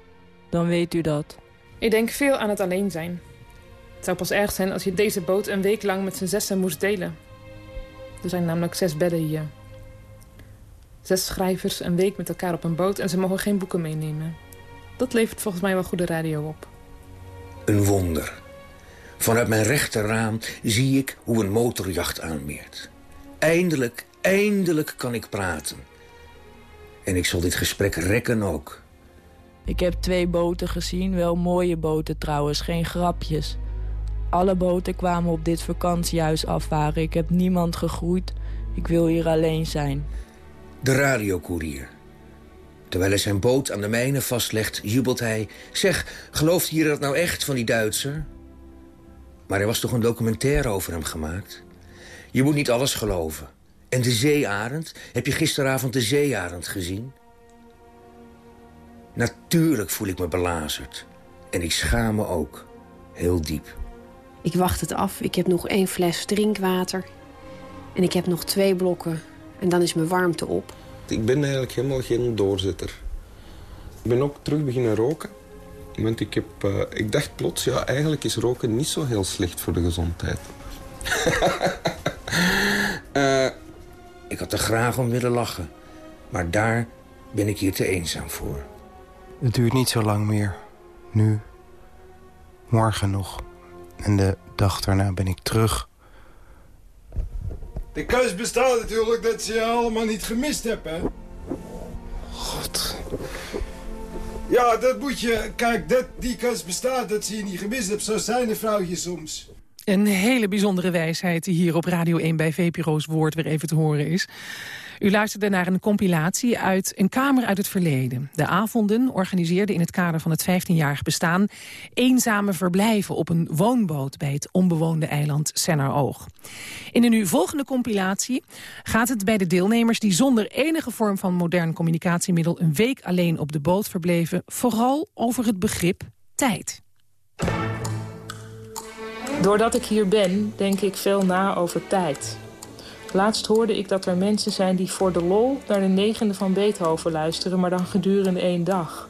Dan weet u dat. Ik denk veel aan het alleen zijn. Het zou pas erg zijn als je deze boot een week lang met z'n zessen moest delen. Er zijn namelijk zes bedden hier. Zes schrijvers een week met elkaar op een boot en ze mogen geen boeken meenemen. Dat levert volgens mij wel goede radio op. Een wonder. Vanuit mijn rechterraam zie ik hoe een motorjacht aanmeert. Eindelijk, eindelijk kan ik praten. En ik zal dit gesprek rekken ook. Ik heb twee boten gezien, wel mooie boten trouwens, geen grapjes. Alle boten kwamen op dit vakantiehuis afvaren. Ik heb niemand gegroeid. Ik wil hier alleen zijn. De radiokoerier. Terwijl hij zijn boot aan de mijne vastlegt, jubelt hij... Zeg, gelooft hier dat nou echt van die Duitser? Maar er was toch een documentaire over hem gemaakt? Je moet niet alles geloven. En de zeearend? Heb je gisteravond de zeearend gezien? Natuurlijk voel ik me belazerd. En ik schaam me ook. Heel diep. Ik wacht het af. Ik heb nog één fles drinkwater. En ik heb nog twee blokken. En dan is mijn warmte op. Ik ben eigenlijk helemaal geen doorzitter. Ik ben ook terug beginnen roken. Want ik, heb, uh, ik dacht plots, ja, eigenlijk is roken niet zo heel slecht voor de gezondheid. uh, ik had er graag om willen lachen. Maar daar ben ik hier te eenzaam voor. Het duurt niet zo lang meer. Nu. Morgen nog. En de dag daarna ben ik terug. De keus bestaat natuurlijk dat ze je allemaal niet gemist hebben, hè? God. Ja, dat moet je... Kijk, dat, die keus bestaat dat ze je niet gemist hebben. Zo zijn de vrouwtjes soms. Een hele bijzondere wijsheid die hier op Radio 1 bij VPRO's Woord weer even te horen is. U luisterde naar een compilatie uit Een Kamer uit het Verleden. De avonden organiseerden in het kader van het 15-jarig bestaan... eenzame verblijven op een woonboot bij het onbewoonde eiland Senneroog. In de nu volgende compilatie gaat het bij de deelnemers... die zonder enige vorm van modern communicatiemiddel... een week alleen op de boot verbleven... vooral over het begrip tijd. Doordat ik hier ben, denk ik veel na over tijd. Laatst hoorde ik dat er mensen zijn die voor de lol naar de negende van Beethoven luisteren, maar dan gedurende één dag.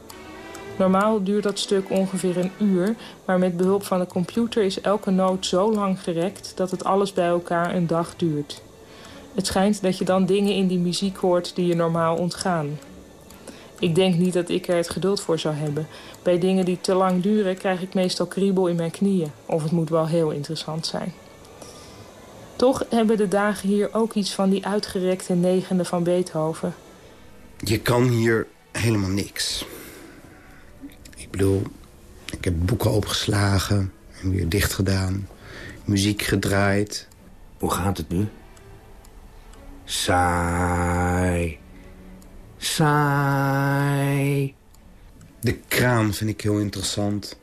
Normaal duurt dat stuk ongeveer een uur, maar met behulp van de computer is elke noot zo lang gerekt dat het alles bij elkaar een dag duurt. Het schijnt dat je dan dingen in die muziek hoort die je normaal ontgaan. Ik denk niet dat ik er het geduld voor zou hebben. Bij dingen die te lang duren krijg ik meestal kriebel in mijn knieën. Of het moet wel heel interessant zijn. Toch hebben de dagen hier ook iets van die uitgerekte negende van Beethoven. Je kan hier helemaal niks. Ik bedoel, ik heb boeken opgeslagen en weer dicht gedaan. Muziek gedraaid. Hoe gaat het nu? Saai. Saai. De kraan vind ik heel interessant.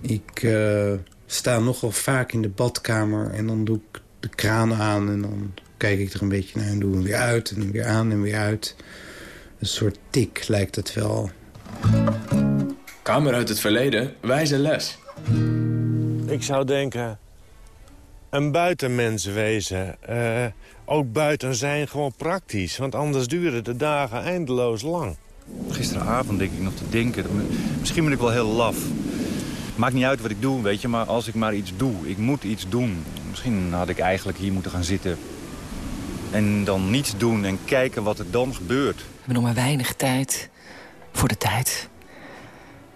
Ik uh, sta nogal vaak in de badkamer en dan doe ik de kraan aan... en dan kijk ik er een beetje naar en doe hem weer uit en weer aan en weer uit. Een soort tik lijkt het wel. Kamer uit het verleden, wijze les. Ik zou denken, een buitenmens wezen. Uh, ook buiten zijn gewoon praktisch. Want anders duren de dagen eindeloos lang. Gisteravond denk ik nog te denken. Misschien ben ik wel heel laf. Maakt niet uit wat ik doe, weet je. Maar als ik maar iets doe, ik moet iets doen. Misschien had ik eigenlijk hier moeten gaan zitten. En dan niets doen en kijken wat er dan gebeurt. We hebben nog maar weinig tijd voor de tijd.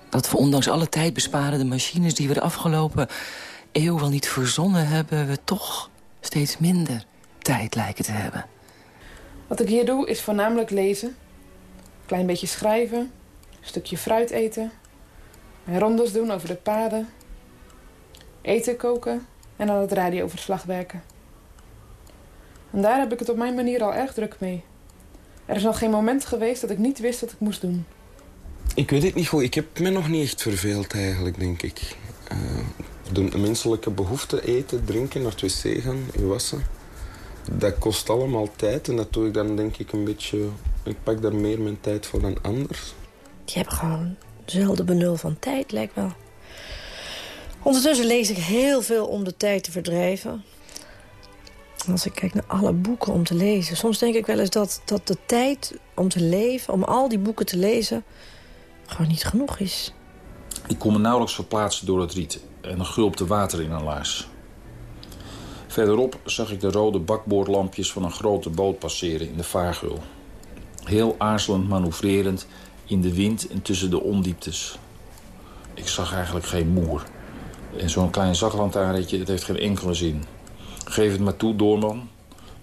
Dat we ondanks alle tijdbesparende machines die we de afgelopen eeuw wel niet verzonnen hebben... we toch steeds minder tijd lijken te hebben. Wat ik hier doe is voornamelijk lezen. Klein beetje schrijven. Een stukje fruit eten. En rondes doen over de paden. Eten koken en aan het radioverslag werken. En daar heb ik het op mijn manier al erg druk mee. Er is nog geen moment geweest dat ik niet wist wat ik moest doen. Ik weet het niet goed. Ik heb me nog niet echt verveeld eigenlijk, denk ik. Uh, de menselijke behoefte, eten, drinken, naar het wc gaan, je wassen. Dat kost allemaal tijd en dat doe ik dan denk ik een beetje... Ik pak daar meer mijn tijd voor dan anders. Je hebt gewoon Zelden benul van tijd, lijkt wel. Ondertussen lees ik heel veel om de tijd te verdrijven. Als ik kijk naar alle boeken om te lezen. Soms denk ik wel eens dat, dat de tijd om te leven, om al die boeken te lezen... gewoon niet genoeg is. Ik kon me nauwelijks verplaatsen door het riet en een gulpte water in een laars. Verderop zag ik de rode bakboordlampjes van een grote boot passeren in de vaargul. Heel aarzelend manoeuvrerend in de wind en tussen de ondieptes. Ik zag eigenlijk geen moer. En zo'n klein zaklantaarnetje, het heeft geen enkele zin. Geef het maar toe, doorman.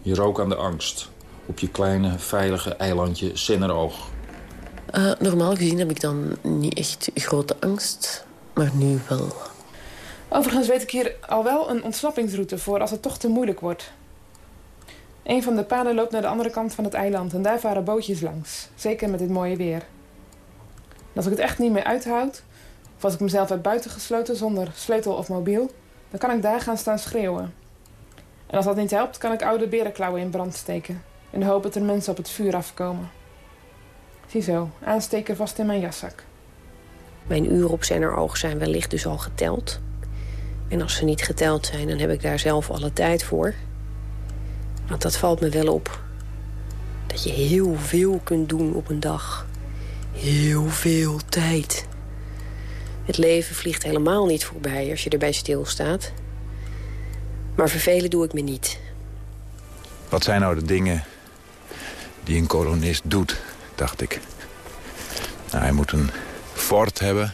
Je rook aan de angst. Op je kleine, veilige eilandje Senneroog. Uh, normaal gezien heb ik dan niet echt grote angst, maar nu wel. Overigens weet ik hier al wel een ontsnappingsroute voor als het toch te moeilijk wordt. Een van de paden loopt naar de andere kant van het eiland en daar varen bootjes langs. Zeker met dit mooie weer. En als ik het echt niet meer uithoud, als ik mezelf heb buitengesloten zonder sleutel of mobiel, dan kan ik daar gaan staan schreeuwen. En als dat niet helpt, kan ik oude berenklauwen in brand steken. In de hoop dat er mensen op het vuur afkomen. Ziezo, aansteker vast in mijn jaszak. Mijn uren op oog zijn wellicht dus al geteld. En als ze niet geteld zijn, dan heb ik daar zelf alle tijd voor. Want dat valt me wel op. Dat je heel veel kunt doen op een dag. Heel veel tijd. Het leven vliegt helemaal niet voorbij als je erbij stilstaat. Maar vervelen doe ik me niet. Wat zijn nou de dingen die een kolonist doet, dacht ik. Nou, hij moet een fort hebben.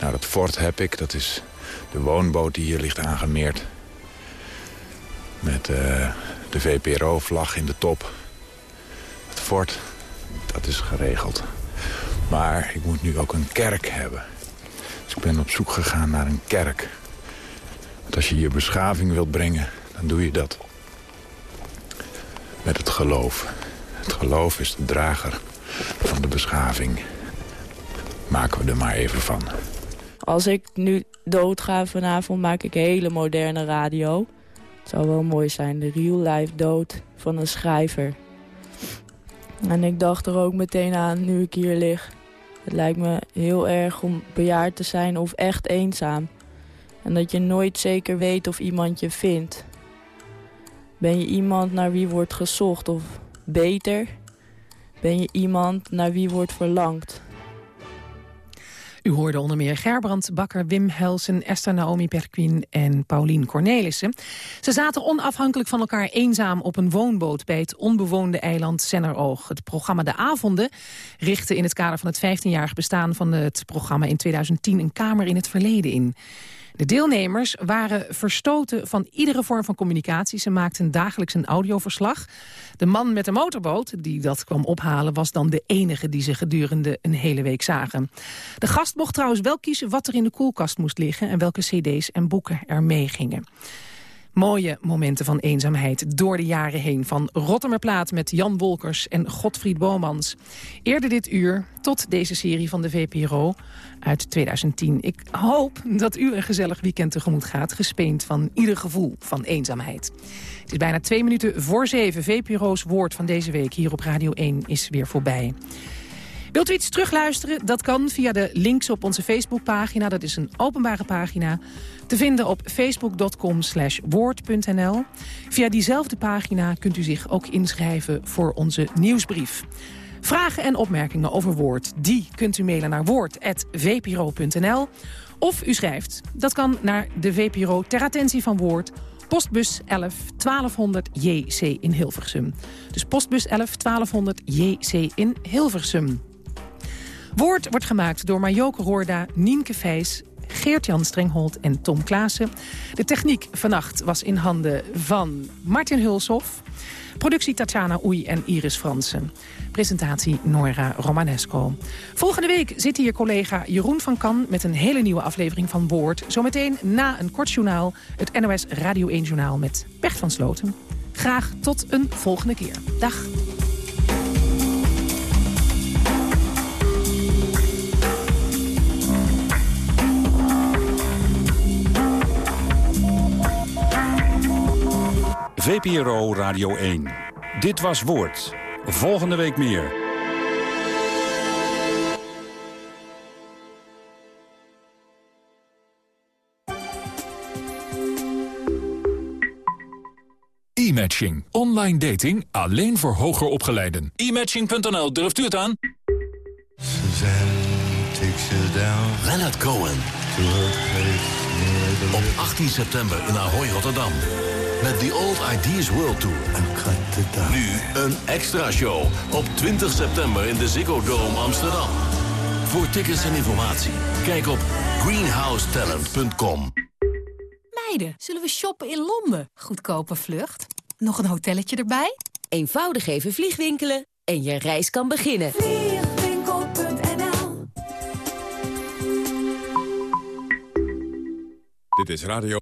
Nou, dat fort heb ik. Dat is de woonboot die hier ligt aangemeerd. Met uh, de VPRO-vlag in de top. Het fort, dat is geregeld. Maar ik moet nu ook een kerk hebben. Ik ben op zoek gegaan naar een kerk. Want als je je beschaving wilt brengen, dan doe je dat. Met het geloof. Het geloof is de drager van de beschaving. Maken we er maar even van. Als ik nu doodga vanavond, maak ik hele moderne radio. Het zou wel mooi zijn, de real-life dood van een schrijver. En ik dacht er ook meteen aan, nu ik hier lig. Het lijkt me heel erg om bejaard te zijn of echt eenzaam. En dat je nooit zeker weet of iemand je vindt. Ben je iemand naar wie wordt gezocht of beter? Ben je iemand naar wie wordt verlangd? U hoorde onder meer Gerbrand Bakker, Wim Helsen, Esther Naomi Perquin en Paulien Cornelissen. Ze zaten onafhankelijk van elkaar eenzaam op een woonboot bij het onbewoonde eiland Senneroog. Het programma De Avonden richtte in het kader van het 15-jarig bestaan van het programma in 2010 een kamer in het verleden in. De deelnemers waren verstoten van iedere vorm van communicatie. Ze maakten dagelijks een audioverslag. De man met de motorboot, die dat kwam ophalen... was dan de enige die ze gedurende een hele week zagen. De gast mocht trouwens wel kiezen wat er in de koelkast moest liggen... en welke cd's en boeken er meegingen. Mooie momenten van eenzaamheid door de jaren heen. Van Rottermerplaat met Jan Wolkers en Godfried Bomans. Eerder dit uur tot deze serie van de VPRO uit 2010. Ik hoop dat u een gezellig weekend tegemoet gaat... gespeend van ieder gevoel van eenzaamheid. Het is bijna twee minuten voor zeven. VPRO's woord van deze week hier op Radio 1 is weer voorbij. Wilt u iets terugluisteren? Dat kan via de links op onze Facebookpagina. Dat is een openbare pagina. Te vinden op facebook.com woord.nl. Via diezelfde pagina kunt u zich ook inschrijven voor onze nieuwsbrief. Vragen en opmerkingen over Woord, die kunt u mailen naar woord.vpro.nl. Of u schrijft, dat kan naar de VPRO ter attentie van Woord... Postbus 11 1200 JC in Hilversum. Dus postbus 11 1200 JC in Hilversum. Woord wordt gemaakt door Marjoke Roorda, Nienke Vijs... Geert-Jan Strenghold en Tom Klaassen. De techniek vannacht was in handen van Martin Hulshoff. Productie Tatjana Oei en Iris Fransen. Presentatie Nora Romanesco. Volgende week zit hier collega Jeroen van Kan... met een hele nieuwe aflevering van Woord. Zometeen na een kort journaal, het NOS Radio 1-journaal met Bert van Sloten. Graag tot een volgende keer. Dag. VPRO Radio 1. Dit was Woord. Volgende week meer. E-matching. Online dating alleen voor hoger opgeleiden. E-matching.nl, durft u het aan? Leonard Cohen. Op 18 september in Ahoy, Rotterdam. Met The Old Ideas World Tour. Nu een extra show op 20 september in de Ziggo Dome Amsterdam. Voor tickets en informatie, kijk op greenhousetalent.com. Meiden, zullen we shoppen in Londen? Goedkope vlucht. Nog een hotelletje erbij? Eenvoudig even vliegwinkelen en je reis kan beginnen. Vliegwinkel.nl Dit is Radio